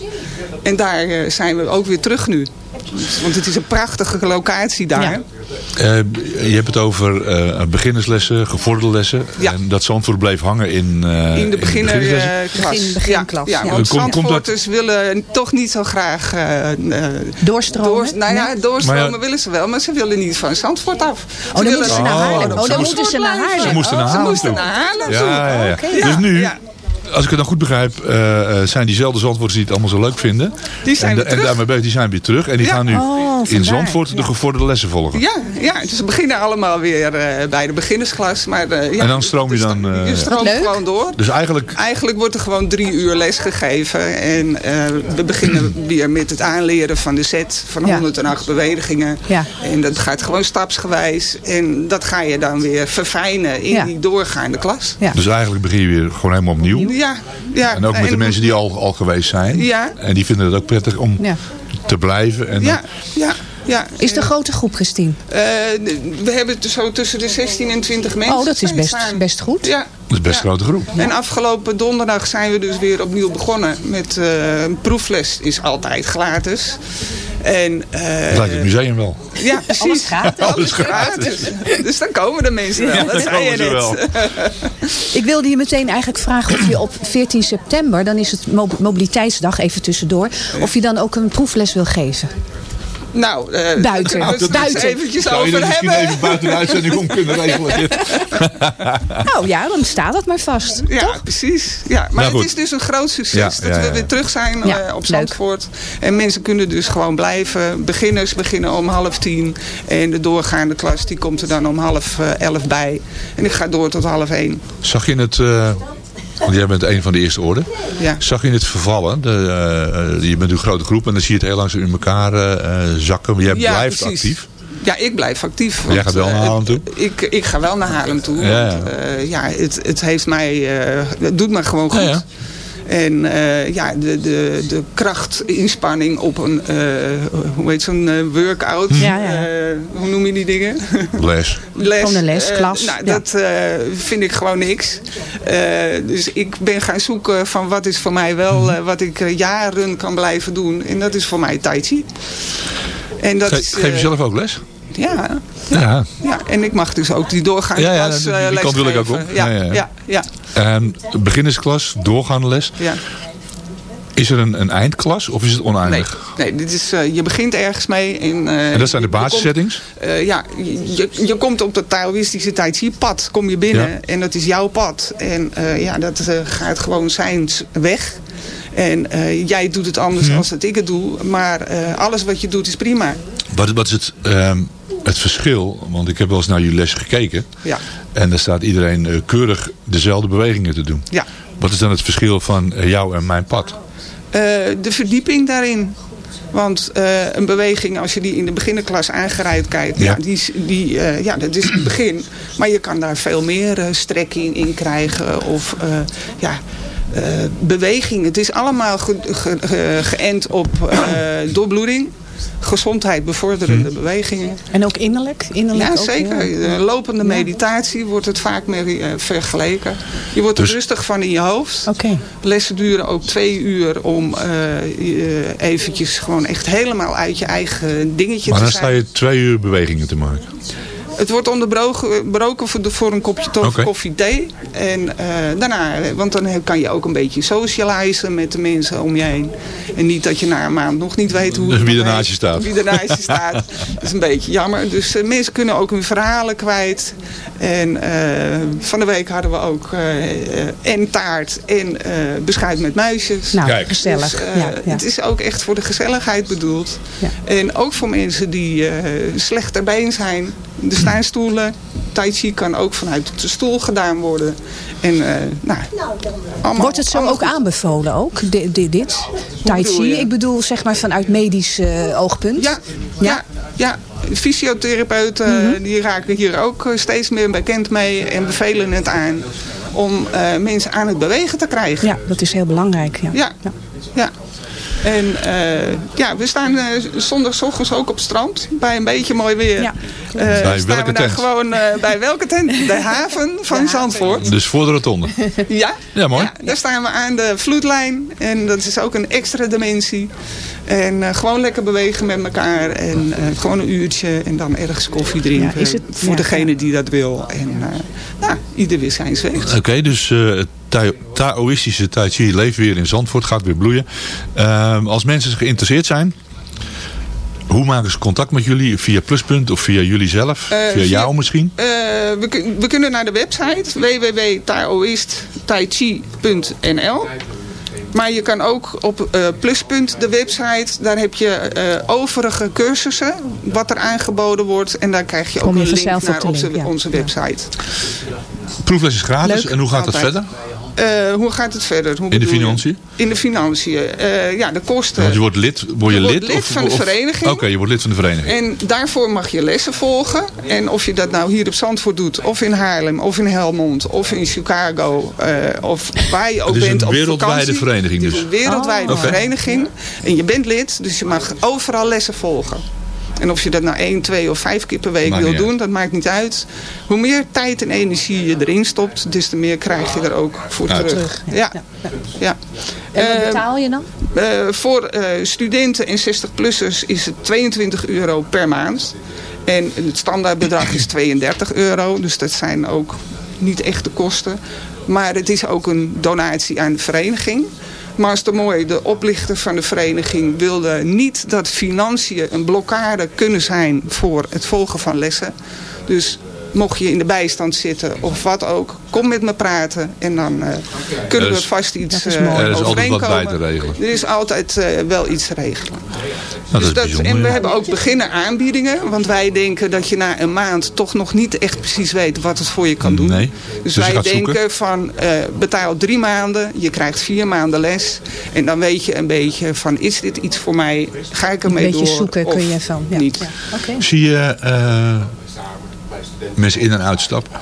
En daar zijn we ook weer terug nu. Want het is een prachtige locatie daar. Ja. Eh, je hebt het over eh, beginnerslessen, gevorderde lessen. Ja. En dat Zandvoort bleef hangen in, eh In de beginnerklas. Begin- beginklas, Ja, ja. ja, want Kom- komt dat- Zandvoorters willen toch niet zo graag... eh, eh, Doorstromen? Door, nou ja, Nee? doorstromen Maar willen ze wel, maar ze willen niet van Zandvoort af. Ze dan willen moeten ze naar Oh, Haarlem. ze Oh, dan moesten- moeten ze naar Haarlem. Ze moesten naar Ze Haarlem moesten toe. naar Haarlem Ja, toe. ja, ja. Oké. Dus nu, Ja. Als ik het dan goed begrijp, eh, zijn diezelfde Zandvoorters die het allemaal zo leuk vinden. Die zijn en, weer en terug. daarmee bezig, die zijn weer terug. En die Ja. gaan nu Oh, in. Zandvoort de gevorderde lessen volgen. Ja, ja, dus we beginnen allemaal weer eh, bij de beginnersklas. Maar, eh, ja, En dan stroom je dan, eh, je stroomt Leuk. gewoon door. Dus eigenlijk, Eigenlijk wordt er gewoon drie uur les gegeven. En eh, we beginnen <clears throat> weer met het aanleren van de set van Ja. 108 bewegingen. Ja. En dat gaat gewoon stapsgewijs. En dat ga je dan weer verfijnen in Ja. die doorgaande klas. Ja. dus eigenlijk begin je weer gewoon helemaal opnieuw. Ja, ja. En ook met de mensen die al, al geweest zijn. Ja. En die vinden het ook prettig om Ja. Te blijven. En Ja, ja, ja. Is de grote groep, Christine? Eh, we hebben zo tussen de 16 en 20 mensen. Oh, dat is best, best goed. Ja. dat is best een Ja. grote groep. En afgelopen donderdag zijn we dus weer opnieuw begonnen met eh, een proefles. Is altijd gratis. En, eh, Het lijkt het museum wel. Ja, precies. Alles gratis. Alles gratis. Dus dan komen de mensen wel. Ja, dat zei je komen ze wel. net. Ik wilde je meteen eigenlijk vragen of je op 14 september, dan is het mo- mobiliteitsdag, even tussendoor, of je dan ook een proefles wil geven. Nou, eh, Buiten. daar kunnen we het Buiten. eventjes Zou je over dat misschien hebben. even buiten de uitzending om kunnen <laughs> regelen? Nou ja, dan staat het maar vast. Ja, precies. Ja, maar Nou, het is dus een groot succes Ja, dat ja, we weer terug zijn Ja, eh, op leuk. Zandvoort. En mensen kunnen dus gewoon blijven. Beginners beginnen om half tien. En de doorgaande klas die komt er dan om half eh, elf bij. En ik ga door tot half één. Zag je het... eh, want jij bent een van de eerste orde. Ja. Zag je het vervallen? De, eh, je bent een grote groep en dan zie je het heel langzaam in elkaar eh, eh, zakken. Maar jij Ja, blijft precies. actief. Ja, ik blijf actief. Jij gaat wel eh, naar Haarlem toe? Ik, ik ga wel naar Haarlem toe. Ja, want, eh, ja, het, het heeft mij... eh, het doet me gewoon goed. En eh, ja, de, de, de krachtinspanning op een, eh, hoe heet zo'n eh, workout? Ja, ja. Eh, hoe noem je die dingen? Les. les. Gewoon een les, klas, nou, ja. dat eh, vind ik gewoon niks. Eh, dus ik ben gaan zoeken van wat is voor mij wel, Mhm. eh, wat ik jaren kan blijven doen. En dat is voor mij Tai Chi. En dat Ge- is, geef je zelf ook les? Ja, Ja. ja, en ik mag dus ook die doorgaande Ja, ja, klas die- eh, die kant wil ik ook op. Ja, Ja, ja, ja, ja. ja. ja, En beginnersklas, doorgaande les. ja. Is er een, een eindklas of is het Nee, oneindig? nee dit is, eh, je begint ergens mee. En, eh, En dat zijn de je- je basissettings? ja, je, je komt op dat Taoïstische Tai Chi pad. Kom je binnen Ja. en dat is jouw pad. En ja, dat gaat gewoon zijn weg. En jij doet het anders Mhm. als dat ik het doe. Maar alles wat je doet is prima. Wat, wat is het, ehm, het verschil? Want ik heb wel eens naar jullie les gekeken. Ja. En daar staat iedereen eh, keurig dezelfde bewegingen te doen. Ja. Wat is dan het verschil van eh, jou en mijn pad? Eh, de verdieping daarin. Want een beweging, als je die in de beginnerklas aangereid kijkt, ja. Ja. die, is- die, ja, dat is het begin. Maar je kan daar veel meer strekking in krijgen. Of ja, beweging. Het is allemaal ge- ge- ge- geënt op <clears throat> doorbloeding. Gezondheid bevorderende bewegingen. En ook innerlijk? innerlijk Ja, ook, zeker. Eh, Lopende meditatie wordt het vaak mee eh, vergeleken. Je wordt er Dus- rustig van in je hoofd. Oké. Lessen duren ook twee uur om eh, je eventjes gewoon echt helemaal uit je eigen dingetje Maar te dan zijn. sta je twee uur bewegingen te maken. Het wordt onderbroken broken voor, de- voor een kopje to- Oké. koffie thee. En eh, daarna, want dan kan je ook een beetje socializen met de mensen om je heen. En niet dat je na een maand nog niet weet hoe <laughs> Dus het wie ernaast je staat. Wie ernaast je staat. <laughs> Dat is een beetje jammer. Dus eh, mensen kunnen ook hun verhalen kwijt. En eh, van de week hadden we ook eh, eh, en taart en eh beschuit met muisjes. Nou, Kijk. gezellig. Dus, eh, ja, ja. Het is ook echt voor de gezelligheid bedoeld. Ja. En ook voor mensen die eh slecht ter been zijn. De staanstoelen. Tai Chi kan ook vanuit de stoel gedaan worden. En, eh, nou, allemaal, Wordt het zo ook goed. aanbevolen, ook, di- di- dit? Tai Chi, ik bedoel zeg maar vanuit medisch eh, oogpunt. Ja, ja, ja. Fysiotherapeuten Mhm. die raken hier ook eh, steeds meer bekend mee. En bevelen het aan om eh, mensen aan het bewegen te krijgen. Ja, dat is heel belangrijk. Ja. Ja, ja. En eh, ja, we staan eh zondagochtends ook op het strand. Bij een beetje mooi weer. Ja. Eh, Bij staan welke we daar tent? gewoon eh, bij welke tent? <laughs> De haven van Zandvoort. Dus voor de rotonde. <laughs> Ja, Ja, mooi. ja, daar staan we aan de vloedlijn. En dat is ook een extra dimensie. En eh, gewoon lekker bewegen met elkaar. En eh, gewoon een uurtje. En dan ergens koffie drinken. Ja, is het- voor ja, degene die dat wil. En uh, nou, ieder weer zijn. Oké, dus eh, Taoïstische Tai Chi leeft weer in Zandvoort, gaat weer bloeien. Ehm, als mensen geïnteresseerd zijn, hoe maken ze contact met jullie? Via Pluspunt of via jullie zelf? Eh, via, via- jou misschien? Eh, we, we kunnen naar de website www.taoisttaichi.nl Maar je kan ook op eh, Pluspunt, de website, daar heb je eh, overige cursussen, wat er aangeboden wordt. En daar krijg je ook je een link op naar de onze, link, ja. onze website. Proefles is gratis. Leuk. En hoe gaat het Altijd. verder? Eh, hoe gaat het verder? Hoe In de je? financiën? In de financiën. Eh, ja, de kosten. Want je wordt lid, word je, lid? lid of, van de of- vereniging. Oké, je wordt lid van de vereniging. En daarvoor mag je lessen volgen. En of je dat nou hier op Zandvoort doet, of in Haarlem, of in Helmond, of in Chicago, eh, of waar je ook Het is bent een op wereldwijde vereniging Het is dus. een wereldwijde Oh. Vereniging. En je bent lid, dus je mag overal lessen volgen. En of je dat nou één, twee of vijf keer per week Maakt wil doen, uit. dat maakt niet uit. Hoe meer tijd en energie je erin stopt, des te meer krijg je er ook voor terug. Ja. Ja. En wat Eh, betaal je dan? eh, voor eh, studenten en 60-plussers is het 22 euro per maand. En het standaardbedrag is 32 euro. Dus dat zijn ook niet echte kosten. Maar het is ook een donatie aan de vereniging. Maar is te mooi, de oplichter van de vereniging wilde niet dat financiën een blokkade kunnen zijn voor het volgen van lessen. Dus mocht je in de bijstand zitten of wat ook, kom met me praten en dan eh, kunnen we vast iets eh, mooi. Er is altijd wat overeenkomen. bij te regelen. Er is altijd eh, wel iets te regelen. Nou, Dus dat is bijzonder. en we ja. hebben ook beginnen aanbiedingen. Want wij denken dat je na een maand toch nog niet echt precies weet wat het voor je kan doen. Nee. Dus, Dus wij denken zoeken. van eh, betaal drie maanden. Je krijgt vier maanden les. En dan weet je een beetje van is dit iets voor mij? Ga ik Een ermee beetje door? zoeken of kun je van. Ja. niet? Ja. Oké. Zie je eh, mensen in- en uitstappen?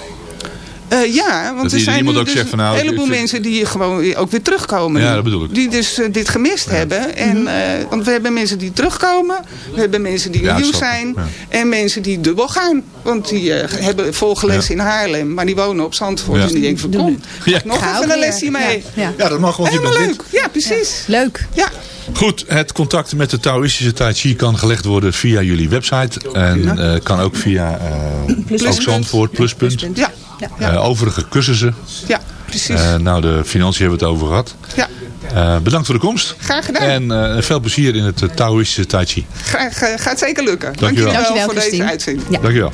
Eh, ja, want Dat er zijn nu ook dus van, nou, een heleboel mensen die gewoon ook weer terugkomen. Ja, dat bedoel ik. Die dus eh, dit gemist hebben. En, eh, want we hebben mensen die terugkomen. We hebben mensen die Ja, nieuw zijn. ja. En mensen die dubbel gaan. Want die eh, hebben volgen les in Haarlem. Maar die wonen op Zandvoort. Ja. En die denken van kom, Ja. nog even een lesje mee. Ja, ja. Ja, dat mag, want je bent leuk. Ja, precies. Leuk. Ja. Goed, het contact met de Taoïstische Tai Chi kan gelegd worden via jullie website. En eh, kan ook via eh ook Zandvoort, Pluspunt. Ja. Ja. Ja. Eh, overige cursussen. ja, precies. Eh, nou, de financiën hebben we het over gehad. ja. Eh, bedankt voor de komst. Graag gedaan. En eh, veel plezier in het Taoïstische Tai Chi. Graag, gaat zeker lukken. Dankjewel. Dankjewel, voor deze uitzending. Ja. Dankjewel.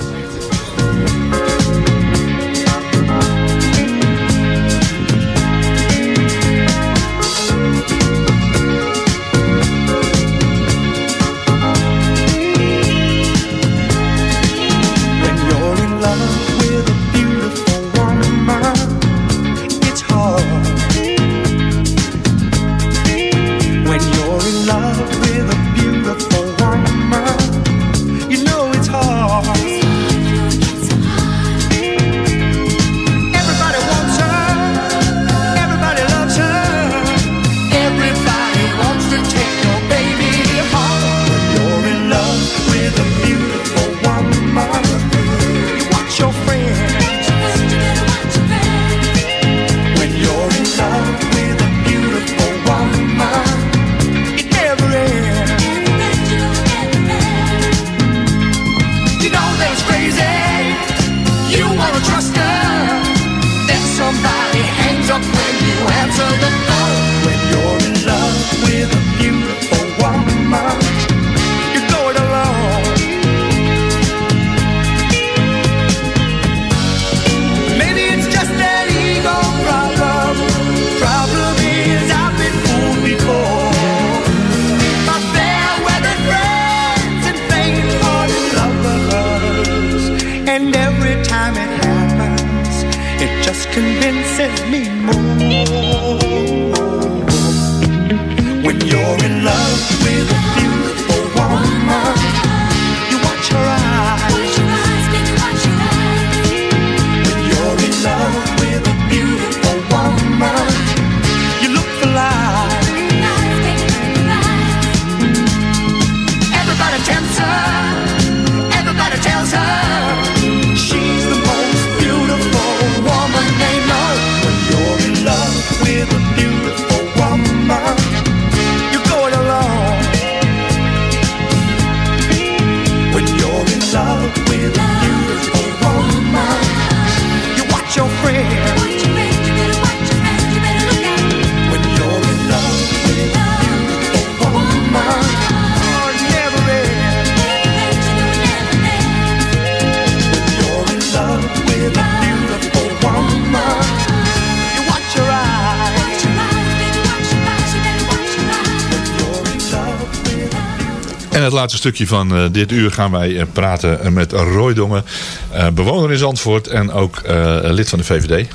Stukje van eh, dit uur gaan wij eh, praten eh, met Roy Dongen. eh, bewoner in Zandvoort en ook eh, lid van de VVD.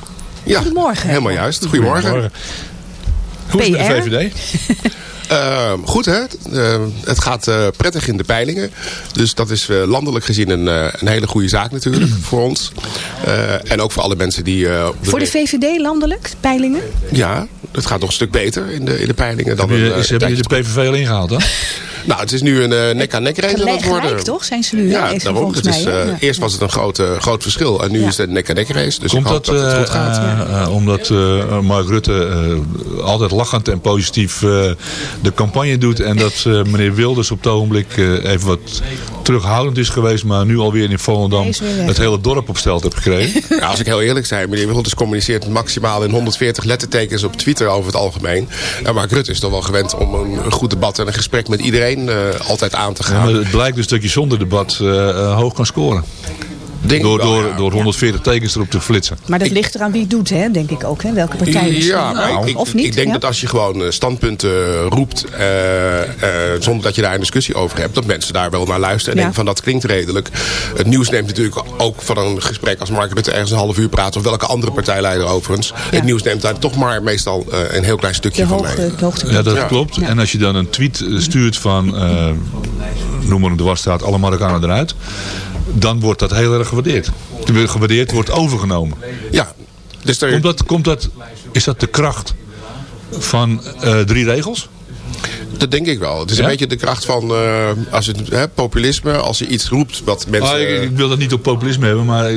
Ja, Goedemorgen. helemaal juist. Goedemorgen. Hoe is het met de PR? VVD? Eh, goed hè, Eh, het gaat eh, prettig in de peilingen. Dus dat is eh, landelijk gezien een, eh, een hele goede zaak natuurlijk <clears throat> voor ons. Eh, en ook voor alle mensen die... eh, Voor de VVD landelijk, peilingen? Ja, het gaat nog een stuk beter in de, in de peilingen dan Heb je, een, eh, is, hebben jullie tijdje de PVV al ingehaald dan? <laughs> Nou, het is nu een eh, nek-aan-nek race aan het worden. gelijk, toch? Zijn ze nu? Ja, hè? daarom. Het is, eh, Ja. Eerst was het een groot, groot verschil. En nu Ja. is het een nek-aan-nek race. Dus Komt ik hoop dat, dat, het goed eh, gaat. omdat eh, Mark Rutte eh, altijd lachend en positief eh, de campagne doet. En dat eh, meneer Wilders op het ogenblik eh, even wat terughoudend is geweest. Maar nu alweer in Volendam het hele dorp op stelt heeft gekregen. <laughs> Ja, als ik heel eerlijk zijn, meneer Wilders communiceert maximaal in 140 lettertekens op Twitter over het algemeen. En Mark Rutte is toch wel gewend om een, een goed debat en een gesprek met iedereen eh, altijd aan te Ja, gaan. maar het blijkt dus dat je zonder debat eh, eh, hoog kan scoren. Denk Door, wel, door, ja. door 140 tekens erop te flitsen. Maar dat ligt eraan wie het doet, hè? denk ik ook. Hè? Welke partij. Ja, maar ik, ik, of niet? ik denk ja? dat als je gewoon eh, standpunten roept eh, eh, zonder dat je daar een discussie over hebt, dat mensen daar wel naar luisteren en Ja. denken van dat klinkt redelijk. Het nieuws neemt natuurlijk ook van een gesprek als Mark Rutte ergens een half uur praat of welke andere partijleider overigens. Het nieuws neemt daar toch maar meestal eh, een heel klein stukje de van mee. de hoogte Ja, dat Ja. klopt. Ja. En als je dan een tweet eh, stuurt van, eh, noem maar een dwarsstraat, alle Marokkanen eruit. Dan wordt dat heel erg gewaardeerd. Gewaardeerd wordt overgenomen. Ja, dus er, Komt dat, komt dat, is dat de kracht van eh, drie regels? Dat denk ik wel. Het is Ja? een beetje de kracht van eh, als het, hè, populisme, als je iets roept wat mensen... Ah, ik, ik wil dat niet op populisme hebben, maar eh,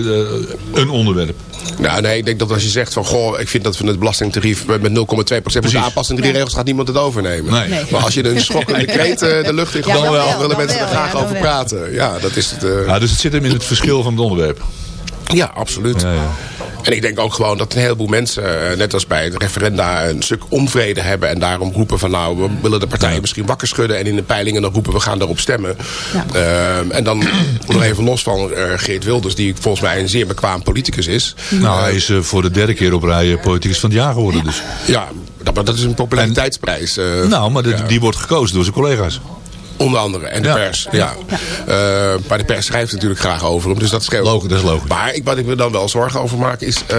een onderwerp. Nou, nee, ik denk dat als je zegt van... goh, ik vind dat we het belastingtarief met 0,2% moeten aanpassen... in drie regels gaat niemand het overnemen. Nee. Nee. Maar als je een schokkende <laughs> kreet eh, de lucht in Ja, gooit... dan willen dan mensen er graag ja, over praten. Ja, dat is het. eh, Ja, dus het zit hem in het verschil van het onderwerp. Ja, absoluut. Ja, ja. En ik denk ook gewoon dat een heleboel mensen... eh, net als bij het referenda een stuk onvrede hebben... en daarom roepen van nou, we willen de partijen misschien wakker schudden... en in de peilingen dan roepen we gaan daarop stemmen. Ja. Ehm, en dan nog even los van eh, Geert Wilders... die volgens mij een zeer bekwaam politicus is. Nou, hij is eh, voor de derde keer op rij eh, politicus van het jaar geworden dus. Ja, dat, maar dat is een populariteitsprijs. eh, Nou, maar de- ja. die wordt gekozen door zijn collega's. Onder andere. En de Ja. pers. Ja. Eh, maar de pers schrijft natuurlijk graag over hem. Dus dat scheelt. Logisch, dat is logisch. Maar ik, wat ik me dan wel zorgen over maak is... eh,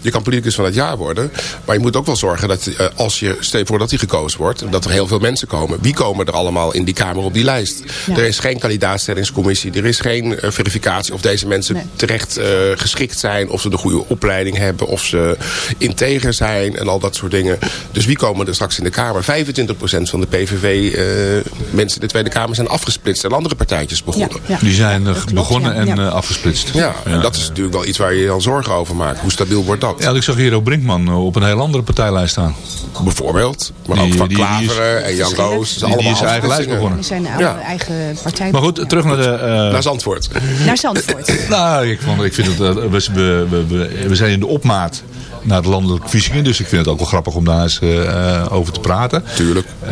je kan politicus van het jaar worden. Maar je moet ook wel zorgen dat eh, als je... Stel je voor dat hij gekozen wordt. Dat er heel veel mensen komen. Wie komen er allemaal in die Kamer op die lijst? Ja. Er is geen kandidaatstellingscommissie. Er is geen eh, verificatie of deze mensen Nee. terecht eh, geschikt zijn. Of ze de goede opleiding hebben. Of ze integer zijn. En al dat soort dingen. Dus wie komen er straks in de Kamer? 25% van de PVV-mensen in de Tweede Kamer zijn afgesplitst. En andere partijtjes begonnen. Ja, ja. Die zijn Dat klopt, begonnen ja. en Ja. eh, afgesplitst. Ja, en dat is natuurlijk wel iets waar je je dan zorgen over maakt. Hoe stabiel wordt dat? Ja, ik zag Hero Brinkman eh, op een heel andere partijlijst staan. Bijvoorbeeld. Maar Die- ook Van die- die is- Klaveren en Jan Roos. Die- die is zijn eigen lijst begonnen. Die zijn Ja. eigen partij. Maar goed, terug naar de... eh, Naar Zandvoort. Naar Zandvoort. <laughs> nou, ik, vond, ik vind we, we, we, we- we zijn in de opmaat naar de landelijke verkiezingen. Dus ik vind het ook wel grappig om daar eens eh, eh, over te praten. Tuurlijk. Eh,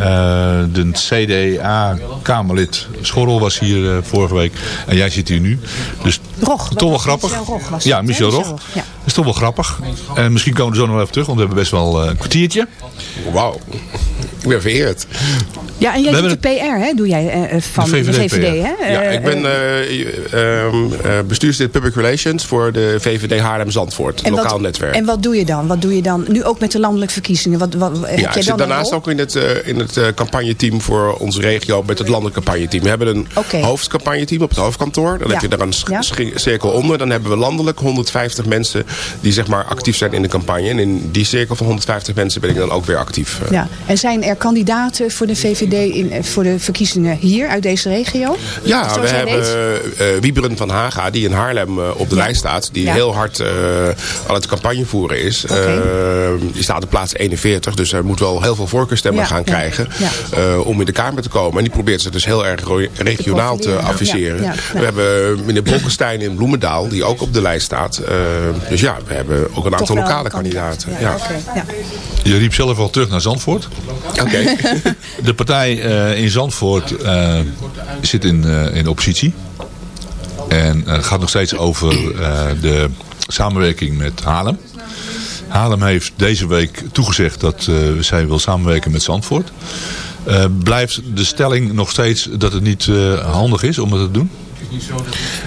de CDA-Kamerlid Schorrel was hier vorige week. En jij zit hier nu. Dus Rog. toch wel grappig. Michel Rog was ja? Michel Rog. Rog, ja. Dat is toch wel grappig. En misschien komen we er zo nog even terug. Want we hebben best wel eh, een kwartiertje. Wauw. Ik ben vereerd. Ja, en jij doet de PR, hè? Doe jij eh, eh, van De de VVD, hè? Ja, ik ben eh, ehm, eh, bestuurslid Public Relations voor de VVD Haarlem Zandvoort. en Lokaal wat, netwerk. En wat doe je dan? Wat doe je dan? Nu ook met de landelijke verkiezingen. Wat, wat, heb ja, jij ik zit daarnaast ook in het, eh, in het eh, campagneteam voor onze regio met het landelijk campagneteam. We hebben een Oké. hoofdcampagneteam op het hoofdkantoor. Dan Ja. heb je daar een sch- Ja. sch- cirkel onder. Dan hebben we landelijk 150 mensen die zeg maar actief zijn in de campagne. En in die cirkel van 150 mensen ben ik dan ook weer actief. Ja. En zijn er kandidaten voor de VVD in, eh, voor de verkiezingen hier uit deze regio? Ja, Zoals we hebben Wieberen van Haga, die in Haarlem eh, op de Ja. lijst staat. Die Ja. heel hard aan het campagne voeren is. Die staat op plaats 41, dus hij moet wel heel veel voorkeurstemmen Ja, gaan krijgen. om in de Kamer te komen. En die probeert ze dus heel erg regionaal te adviseren. We hebben meneer Bolkestein in Bloemendaal, die ook op de lijst staat. Eh, dus ja, we hebben ook een aantal lokale kandidaten. Ja, Ja. oké, ja. Je riep zelf al terug naar Zandvoort. Oké. <laughs> De partij eh, in Zandvoort eh, zit in, eh, in oppositie. En eh, het gaat nog steeds over eh, de samenwerking met Haarlem. Haarlem heeft deze week toegezegd dat eh, zij wil samenwerken met Zandvoort. Eh, blijft de stelling nog steeds dat het niet eh, handig is om dat te doen?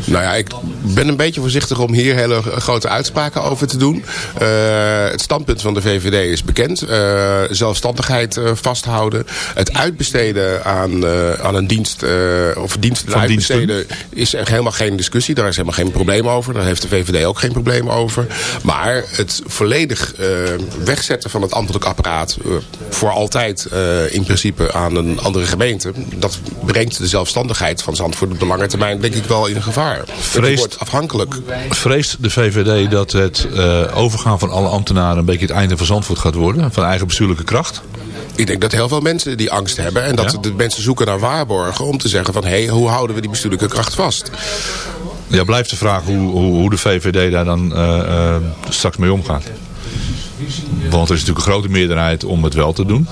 Nou ja, ik ben een beetje voorzichtig om hier hele grote uitspraken over te doen. Uh, het standpunt van de VVD is bekend. Uh, zelfstandigheid uh, vasthouden. Het uitbesteden aan, aan een dienst, of diensten uitbesteden, is er helemaal geen discussie. Daar is helemaal geen probleem over. Daar heeft de VVD ook geen probleem over. Maar het volledig wegzetten van het ambtelijk apparaat voor altijd in principe aan een andere gemeente, dat brengt de zelfstandigheid van Zandvoort op de lange termijn denk ik wel in gevaar. Vreest, wordt afhankelijk. Vreest de VVD dat het uh, overgaan van alle ambtenaren een beetje het einde van Zandvoort gaat worden? Van eigen bestuurlijke kracht? Ik denk dat heel veel mensen die angst hebben. En dat Ja? de mensen zoeken naar waarborgen om te zeggen van... hé, hey, hoe houden we die bestuurlijke kracht vast? Ja, blijft de vraag hoe, hoe, hoe de VVD daar dan eh, eh, straks mee omgaat. Want er is natuurlijk een grote meerderheid om het wel te doen.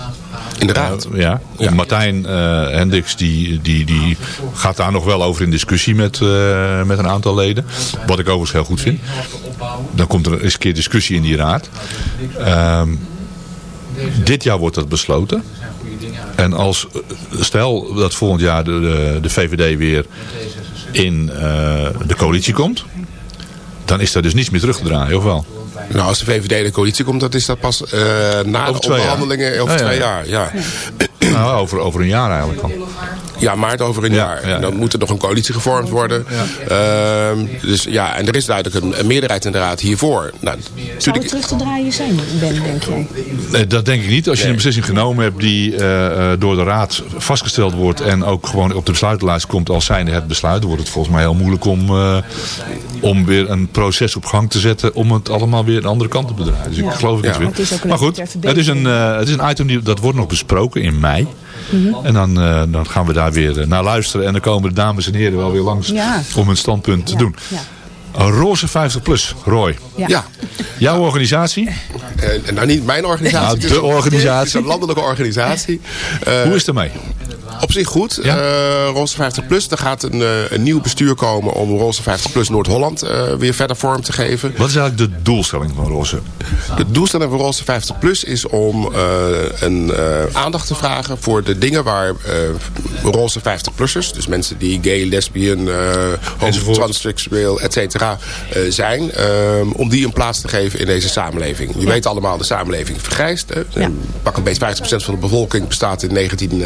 Inderdaad. Eh, ja. Martijn eh Hendricks die, die, die gaat daar nog wel over in discussie met, eh, met een aantal leden. Wat ik overigens heel goed vind. Dan komt er eens een keer discussie in die raad. Ehm, dit jaar wordt dat besloten. En als, stel dat volgend jaar de, de, VVD weer in de coalitie komt. Dan is er dus niets meer terug te draaien, of wel? Nou, als de VVD in de coalitie komt, dat is dat pas eh, na Over de jaar. onderhandelingen over Ja, ja, twee ja. jaar. Ja. Nou, over, over een jaar eigenlijk al. Ja, maart over een jaar. En dan moet er nog een coalitie gevormd worden. Ehm, dus ja, en er is duidelijk een, een meerderheid in de raad hiervoor. Nou, Zou het terug te draaien zijn, Ben, denk jij? Nee, dat denk ik niet. Als je een beslissing genomen hebt die eh, eh, door de raad vastgesteld wordt en ook gewoon op de besluitenlijst komt als zijnde het besluit, wordt het volgens mij heel moeilijk om, eh, om weer een proces op gang te zetten om het allemaal weer een andere kant op te draaien. Dus Ja. ik geloof het Ja. niet weer. Het is ook een Maar goed, het is, een, eh, het is een item die, dat wordt nog besproken in mei. Mhm. En dan, eh, dan gaan we daar weer eh, naar luisteren. En dan komen de dames en heren wel weer langs Ja. om hun standpunt te Ja, doen. ja. Een roze 50 plus, Roy. Ja. Ja. Jouw organisatie? eh, nou, niet mijn organisatie. Nou, is de organisatie. Het is een landelijke organisatie. Eh, Hoe is het ermee? Op zich goed. Ja? Eh, Rolse 50 Plus. Er gaat een, eh, een, nieuw bestuur komen om Rolse 50 Plus Noord-Holland eh, weer verder vorm te geven. Wat is eigenlijk de doelstelling van Rolse? De doelstelling van Rolse 50 Plus is om een aandacht te vragen voor de dingen waar Rolse 50-plussers, dus mensen die gay, lesbien, homo, transseksueel, et cetera, zijn. Ehm, om die een plaats te geven in deze samenleving. Je weet allemaal, de samenleving vergrijst. Pak een beetje 50% van de bevolking bestaat in 19,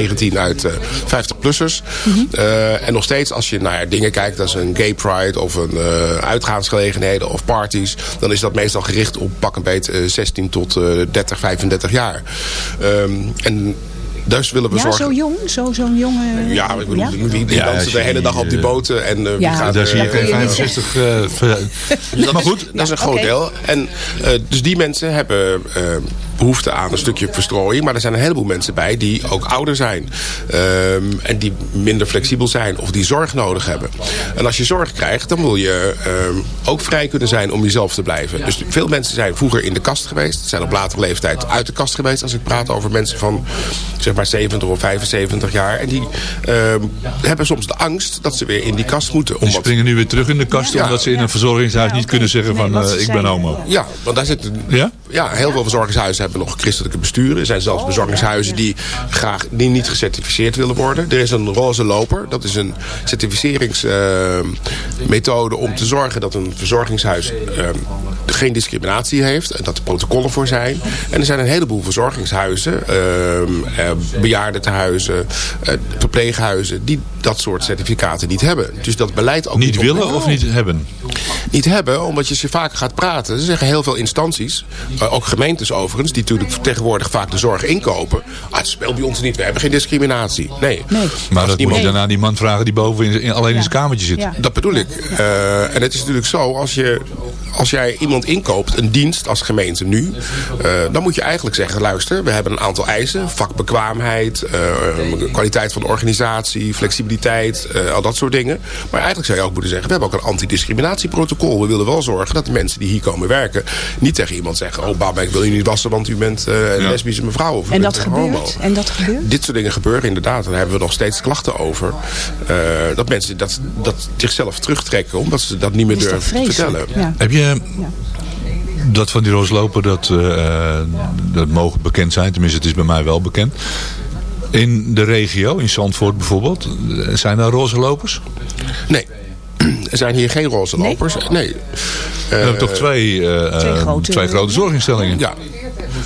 19 uit eh, 50-plussers. Eh, en nog steeds als je naar dingen kijkt als een gay pride of een eh, uitgaansgelegenheden of parties. Dan is dat meestal gericht op pak en beet 16 tot 30, 35 jaar. Ehm, en dus willen we ja, zorgen. zo jong? Zo'n zo jonge... Uh... Ja, ik bedoel, ja? wie ja, dansen de hele dag op die boten? En uh, wie gaat zie 65... dat maar goed, dat is een groot deel. En, dus die mensen hebben behoefte aan een stukje verstrooiing. Maar er zijn een heleboel mensen bij die ook ouder zijn. Ehm, en die minder flexibel zijn of die zorg nodig hebben. En als je zorg krijgt, dan wil je ehm, ook vrij kunnen zijn om jezelf te blijven. Dus veel mensen zijn vroeger in de kast geweest. Zijn op latere leeftijd uit de kast geweest. Als ik praat over mensen van zeg maar 70 of 75 jaar. En die ehm, hebben soms de angst dat ze weer in die kast moeten. die Omdat springen nu weer terug in de kast... Ja. omdat ze in een verzorgingshuis niet kunnen zeggen van... Eh, ik ben homo. Ja, want daar zitten Ja? Ja, heel veel verzorgingshuizen hebben nog christelijke besturen. Er zijn zelfs bezorgingshuizen die graag die niet gecertificeerd willen worden. Er is een roze loper. Dat is een certificeringsmethode om te zorgen dat een verzorgingshuis eh, geen discriminatie heeft. En dat er protocollen voor zijn. En er zijn een heleboel verzorgingshuizen, eh, eh, bejaardentehuizen, eh, verpleeghuizen... die dat soort certificaten niet hebben. Dus dat beleid ook Niet op- willen of niet hebben? niet hebben, omdat je ze vaker gaat praten. Ze zeggen heel veel instanties, eh, ook gemeentes overigens... die natuurlijk tegenwoordig vaak de zorg inkopen. Ah, het speelt bij ons niet, we hebben geen discriminatie. Nee. Nee. Maar dat moet je dan aan die man vragen die boven in, in- alleen in zijn kamertje zit. Ja. Dat bedoel ik. Eh, en het is natuurlijk zo, als, je, als jij iemand inkoopt, een dienst als gemeente nu... eh, dan moet je eigenlijk zeggen, luister, we hebben een aantal eisen. Vakbekwaamheid, eh, kwaliteit van de organisatie, flexibiliteit, eh, al dat soort dingen. Maar eigenlijk zou je ook moeten zeggen, we hebben ook een antidiscriminatieprotocol. We willen wel zorgen dat de mensen die hier komen werken... niet tegen iemand zeggen, ik wil u niet wassen... want u bent eh, een Ja. lesbische mevrouw of En dat een homo. gebeurt? En dat gebeurt? Dit soort dingen gebeuren inderdaad. Daar hebben we nog steeds klachten over. Eh, dat mensen dat, dat zichzelf terugtrekken. Omdat ze dat niet meer durven te vertellen. Ja. Heb je dat van die rooslopen, dat, eh, dat mogen bekend zijn. Tenminste, het is bij mij wel bekend. In de regio, in Zandvoort bijvoorbeeld, zijn daar roze lopers? Nee. <clears throat> Er zijn hier geen roze lopers. Nee. We hebben toch twee, eh, twee eh, grote- twee grote zorginstellingen? Ja.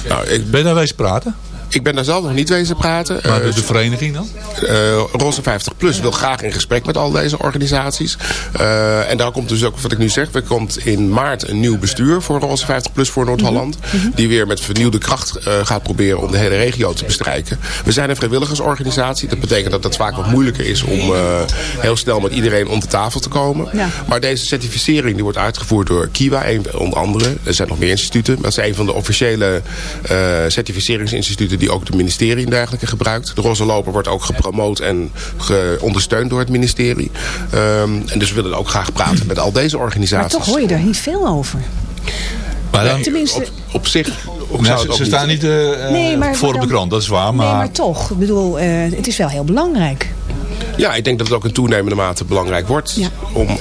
Nou, ik, ben daar wezen praten? Ik ben daar zelf nog niet wezen praten. Maar Eh, de, de vereniging dan? Eh, Roze 50 Plus wil graag in gesprek met al deze organisaties. Eh, en daar komt dus ook wat ik nu zeg. Er komt in maart een nieuw bestuur voor Roze 50 Plus voor Noord-Holland. Die weer met vernieuwde kracht eh, gaat proberen om de hele regio te bestrijken. We zijn een vrijwilligersorganisatie. Dat betekent dat het vaak wat moeilijker is om eh, heel snel met iedereen om de tafel te komen. Ja. Maar deze certificering die wordt uitgevoerd door Kiwa, een, onder andere. Er zijn nog meer instituten. Maar dat is een van de officiële eh, certificeringsinstituten die ook het ministerie en dergelijke gebruikt. De Roze Loper wordt ook gepromoot en ge- ondersteund door het ministerie. Ehm, en dus we willen ook graag praten met al deze Maar organisaties. toch hoor je daar niet veel over. Maar dan, Tenminste, op, op zich... Nou, zou ze, staan niet Nee, maar voor op de krant, dat is waar. Maar, nee, maar toch. Ik bedoel, eh, het is wel heel belangrijk. Ja, ik denk dat het ook in toenemende mate belangrijk wordt Ja. om eh,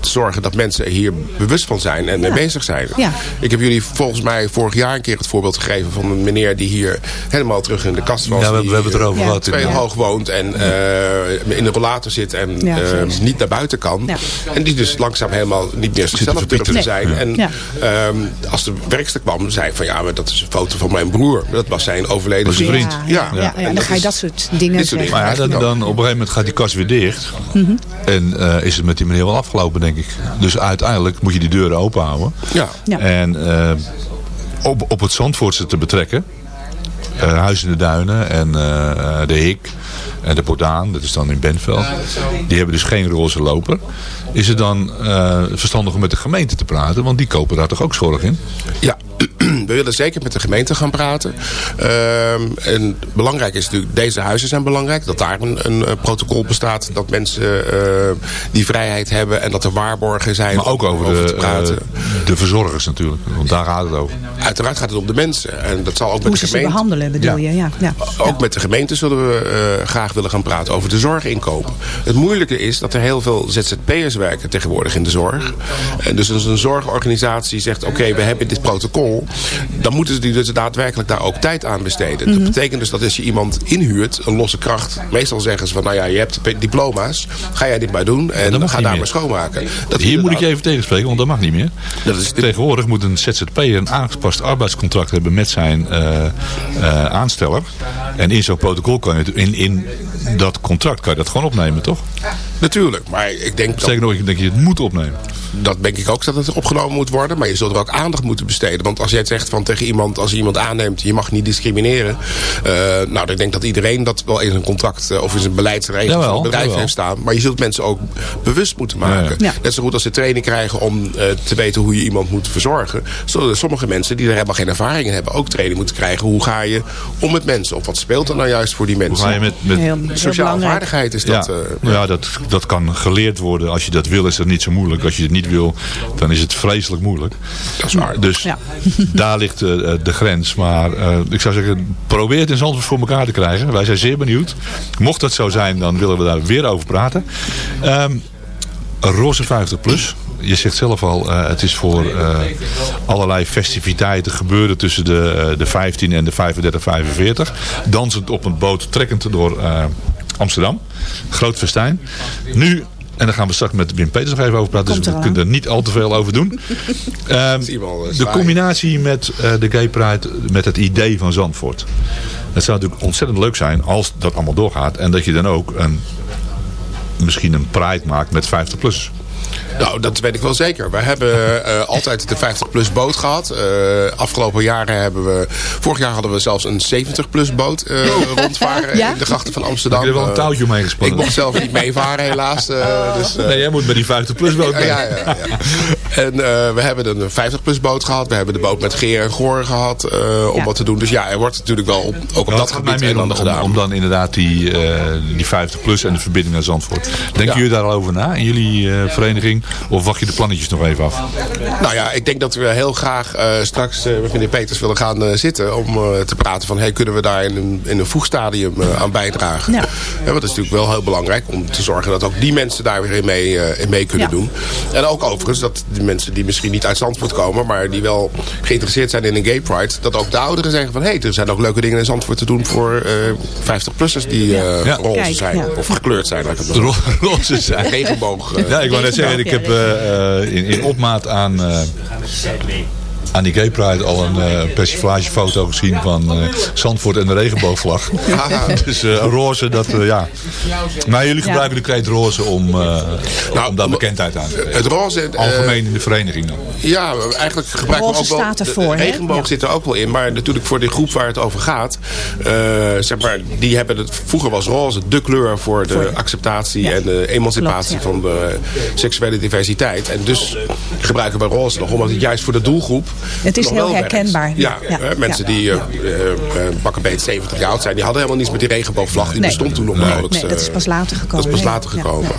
te zorgen dat mensen hier bewust van zijn en mee bezig zijn. Ja. Ik heb jullie volgens mij vorig jaar een keer het voorbeeld gegeven van een meneer die hier helemaal terug in de kast was. Ja, we- die, hebben het erover eh, gehad, Twee hoog woont en eh, in een rollator zit en eh, niet naar buiten kan. Ja. En die dus langzaam helemaal niet meer zichzelf durft te Nee. zijn. En Ja. ehm, als de werkster kwam, zei van ja, maar dat is een foto van mijn broer. Dat was zijn overleden vriend. Ja, ja, ja, en dan ga je dat soort dingen zeggen. Maar ja, dan, dan op een gegeven moment gaat die kast weer dicht. Mhm. En eh, is het met die meneer wel afgelopen, denk ik. Dus uiteindelijk moet je die deuren open houden. Ja. Ja. En eh, op, op het Zandvoortse te betrekken. eh Huis in de Duinen en eh, de Hik en de Pordaan, dat is dan in Benveld. Die hebben dus geen roze loper. Is het dan eh, verstandig om met de gemeente te praten? Want die kopen daar toch ook zorg in? Ja, we willen zeker met de gemeente gaan praten. Ehm, en belangrijk is natuurlijk, deze huizen zijn belangrijk. Dat daar een, een eh, protocol bestaat. Dat mensen eh, die vrijheid hebben. En dat er waarborgen zijn Maar ook over te de, praten. eh, de verzorgers natuurlijk. Want daar gaat het over. Uiteraard gaat het om de mensen. En dat zal ook met Hoe de ze ze gemeente... behandelen, bedoel je? Ja, ja. Ook met de gemeente zullen we eh, graag willen gaan praten over de zorginkoop. Het moeilijke is dat er heel veel ZZP'ers werken tegenwoordig in de zorg. En dus als een zorgorganisatie zegt, oké, we hebben dit protocol. Dan moeten ze die dus daadwerkelijk daar ook tijd aan besteden. Mhm. Dat betekent dus dat als je iemand inhuurt, een losse kracht. Meestal zeggen ze van, nou ja, je hebt diploma's. Ga jij dit maar doen en mag ga daar meer. maar schoonmaken. Dat Hier moet ik je even tegenspreken, want dat mag niet meer. Dat is Tegenwoordig moet een ZZP'er een aangepast arbeidscontract hebben met zijn eh, eh, aansteller. En in zo'n protocol kan je het, in, in dat contract kan je dat gewoon opnemen, toch? Natuurlijk, maar ik denk dat... Zeker nog, ik denk dat je het moet opnemen. dat denk ik ook dat het opgenomen moet worden. Maar je zult er ook aandacht moeten besteden. Want als jij het zegt van tegen iemand, als je iemand aanneemt, je mag niet discrimineren. eh, nou, ik denk dat iedereen dat wel in zijn contract eh, of in zijn beleidsregel Jawel, van het bedrijf jawel. heeft staan. Maar je zult mensen ook bewust moeten maken. Ja, ja. Net zo goed als ze training krijgen om eh, te weten hoe je iemand moet verzorgen. Zullen sommige mensen die er helemaal geen ervaring in hebben ook training moeten krijgen. Hoe ga je om met mensen? Of wat speelt er nou juist voor die mensen? Hoe ga je met, met Heel, heel Sociale belangrijk. vaardigheid is dat. ja, ja, dat, dat kan geleerd worden. Als je dat wil is dat niet zo moeilijk. Als je het niet wil, dan is het vreselijk moeilijk. dat is waar. Dus Ja. <laughs> daar ligt eh, de grens. Maar eh, ik zou zeggen, probeer het in Zandvoort voor elkaar te krijgen. Wij zijn zeer benieuwd. Mocht dat zo zijn, dan willen we daar weer over praten. Ehm Roze 50 plus. Je zegt zelf al, eh, het is voor eh, allerlei festiviteiten gebeuren tussen de, eh, de 15 en de 35, 45. Dansend op een boot, trekkend door eh, Amsterdam. Groot festijn. Nu, en daar gaan we straks met Wim Peters nog even over praten. Komt dus we eraan. kunnen er niet al te veel over doen. <laughs> Ehm, eh, de combinatie met eh, de Gay Pride, met het idee van Zandvoort. Het zou natuurlijk ontzettend leuk zijn als dat allemaal doorgaat. En dat je dan ook een, misschien een Pride maakt met 50-plussers. Nou, dat weet ik wel zeker. We hebben eh, altijd de 50-plus boot gehad. Eh, afgelopen jaren hebben we... Vorig jaar hadden we zelfs een 70-plus boot eh, <laughs> rondvaren Ja? in de grachten van Amsterdam. Heb je er wel een touwtje omheen gespannen? ik mocht zelf niet meevaren helaas. eh, dus, eh, Nee, jij moet met die 50-plus boot ja, mee. ja, ja, ja. En eh, we hebben een 50-plus boot gehad. We hebben de boot met Geer en Goor gehad eh, om Ja. wat te doen. Dus ja, er wordt natuurlijk wel op, ook op Nou, dat gebied meer een om, ander om, gedaan. om dan inderdaad die, eh, die 50 plus en de verbinding naar Zandvoort. Denken Ja. jullie daar al over na in jullie eh, vereniging? Vereniging? Of wacht je de plannetjes nog even af? Nou ja, ik denk dat we heel graag eh, straks uh, met meneer Peters willen gaan uh, zitten om uh, te praten van hey, kunnen we daar in een, in een vroeg stadium aan bijdragen. Ja. want dat is natuurlijk wel heel belangrijk om te zorgen dat ook die mensen daar weer in mee, in mee kunnen ja. doen. En ook overigens dat die mensen die misschien niet uit Zandvoort komen, maar die wel geïnteresseerd zijn in een gay pride, dat ook de ouderen zeggen van hé, hey, er zijn ook leuke dingen in Zandvoort te doen voor 50-plussers die ja. roze Kijk, zijn. Of gekleurd zijn. Laat ik het Ro roze zijn. Regenboog. ja, ik wou net zeggen, ik heb in, in opmaat aan aan die Gay Pride al een uh, persiflagefoto gezien van uh, Zandvoort en de regenboogvlag. Ja. <laughs> dus uh, roze, dat ja. Maar jullie gebruiken de kreet roze om, nou, om daar bekendheid aan te geven. Het roze... Algemeen in de vereniging dan. Ja, eigenlijk gebruiken we ook wel... staat ervoor, de, regenboog ja. zit er ook wel in. Maar natuurlijk voor de groep waar het over gaat. zeg maar, die hebben het... Vroeger was roze de kleur voor de voor, acceptatie ja. en de emancipatie Klopt, van de seksuele diversiteit. En dus gebruiken we roze nog. Omdat het juist voor de doelgroep het is heel herkenbaar. Ja, ja. Mensen die uh, bakkenbeet 70 jaar oud zijn... die hadden helemaal niets met die regenboogvlag. Die nee. bestond toen nog nee. nauwelijks. Nee, dat is pas later gekomen. Dat is pas later gekomen.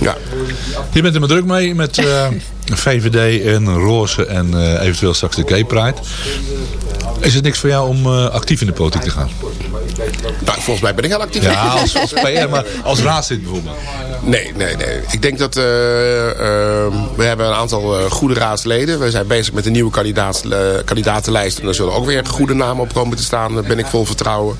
Ja. Je bent er maar druk mee met VVD en Roze en eventueel straks de Gay Pride. Is het niks voor jou om actief in de politiek te gaan? Nou, volgens mij ben ik heel actief. Ja, als, als PR, maar als raadslid bijvoorbeeld. Nee, nee, nee. Ik denk dat uh, uh, we hebben een aantal uh, goede raadsleden. We zijn bezig met een nieuwe kandidaat, kandidatenlijst. En er zullen ook weer goede namen op komen te staan. Daar ben ik vol vertrouwen.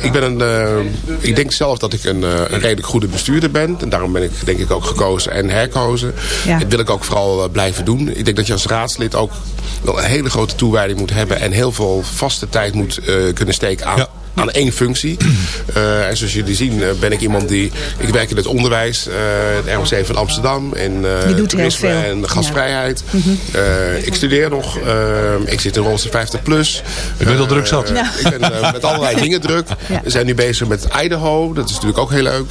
ik, ben een, ik denk zelf dat ik een, een redelijk goede bestuurder ben. En daarom ben ik denk ik ook gekozen en herkozen. Ja. Dat wil ik ook vooral blijven doen. Ik denk dat je als raadslid ook wel een hele grote toewijding moet hebben. En heel veel vaste tijd moet kunnen steken aan... Ja aan één functie. Uh, <clears throat> en zoals jullie zien uh, ben ik iemand die... Ik werk in het onderwijs, uh, het ROC van Amsterdam. En toerisme en gasvrijheid. Ja. Mm -hmm. ik studeer nog. ik zit in Rolse 50 plus. Je bent al druk zat. Ja. Ik ben met allerlei <laughs> dingen druk. Ja. We zijn nu bezig met Idaho. Dat is natuurlijk ook heel leuk.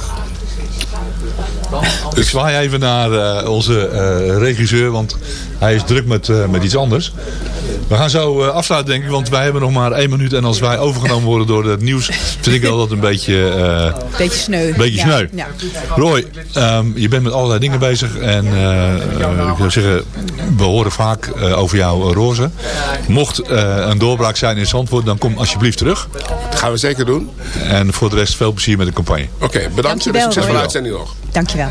Ik zwaai even naar uh, onze uh, regisseur, want hij is druk met, uh, met iets anders. We gaan zo afsluiten denk ik, want wij hebben nog maar één minuut. En als wij overgenomen worden door het nieuws, vind ik wel dat een beetje... beetje sneu. Beetje sneu. Ja. Roy, um, je bent met allerlei dingen bezig. En ik wil zeggen, we horen vaak over jou roze. Mocht een doorbraak zijn in Zandvoort, dan kom alsjeblieft terug. Dat gaan we zeker doen. En voor de rest veel plezier met de campagne. Oké, okay, bedankt. Dankjewel, en succesvolle uitzending nog. Dankjewel.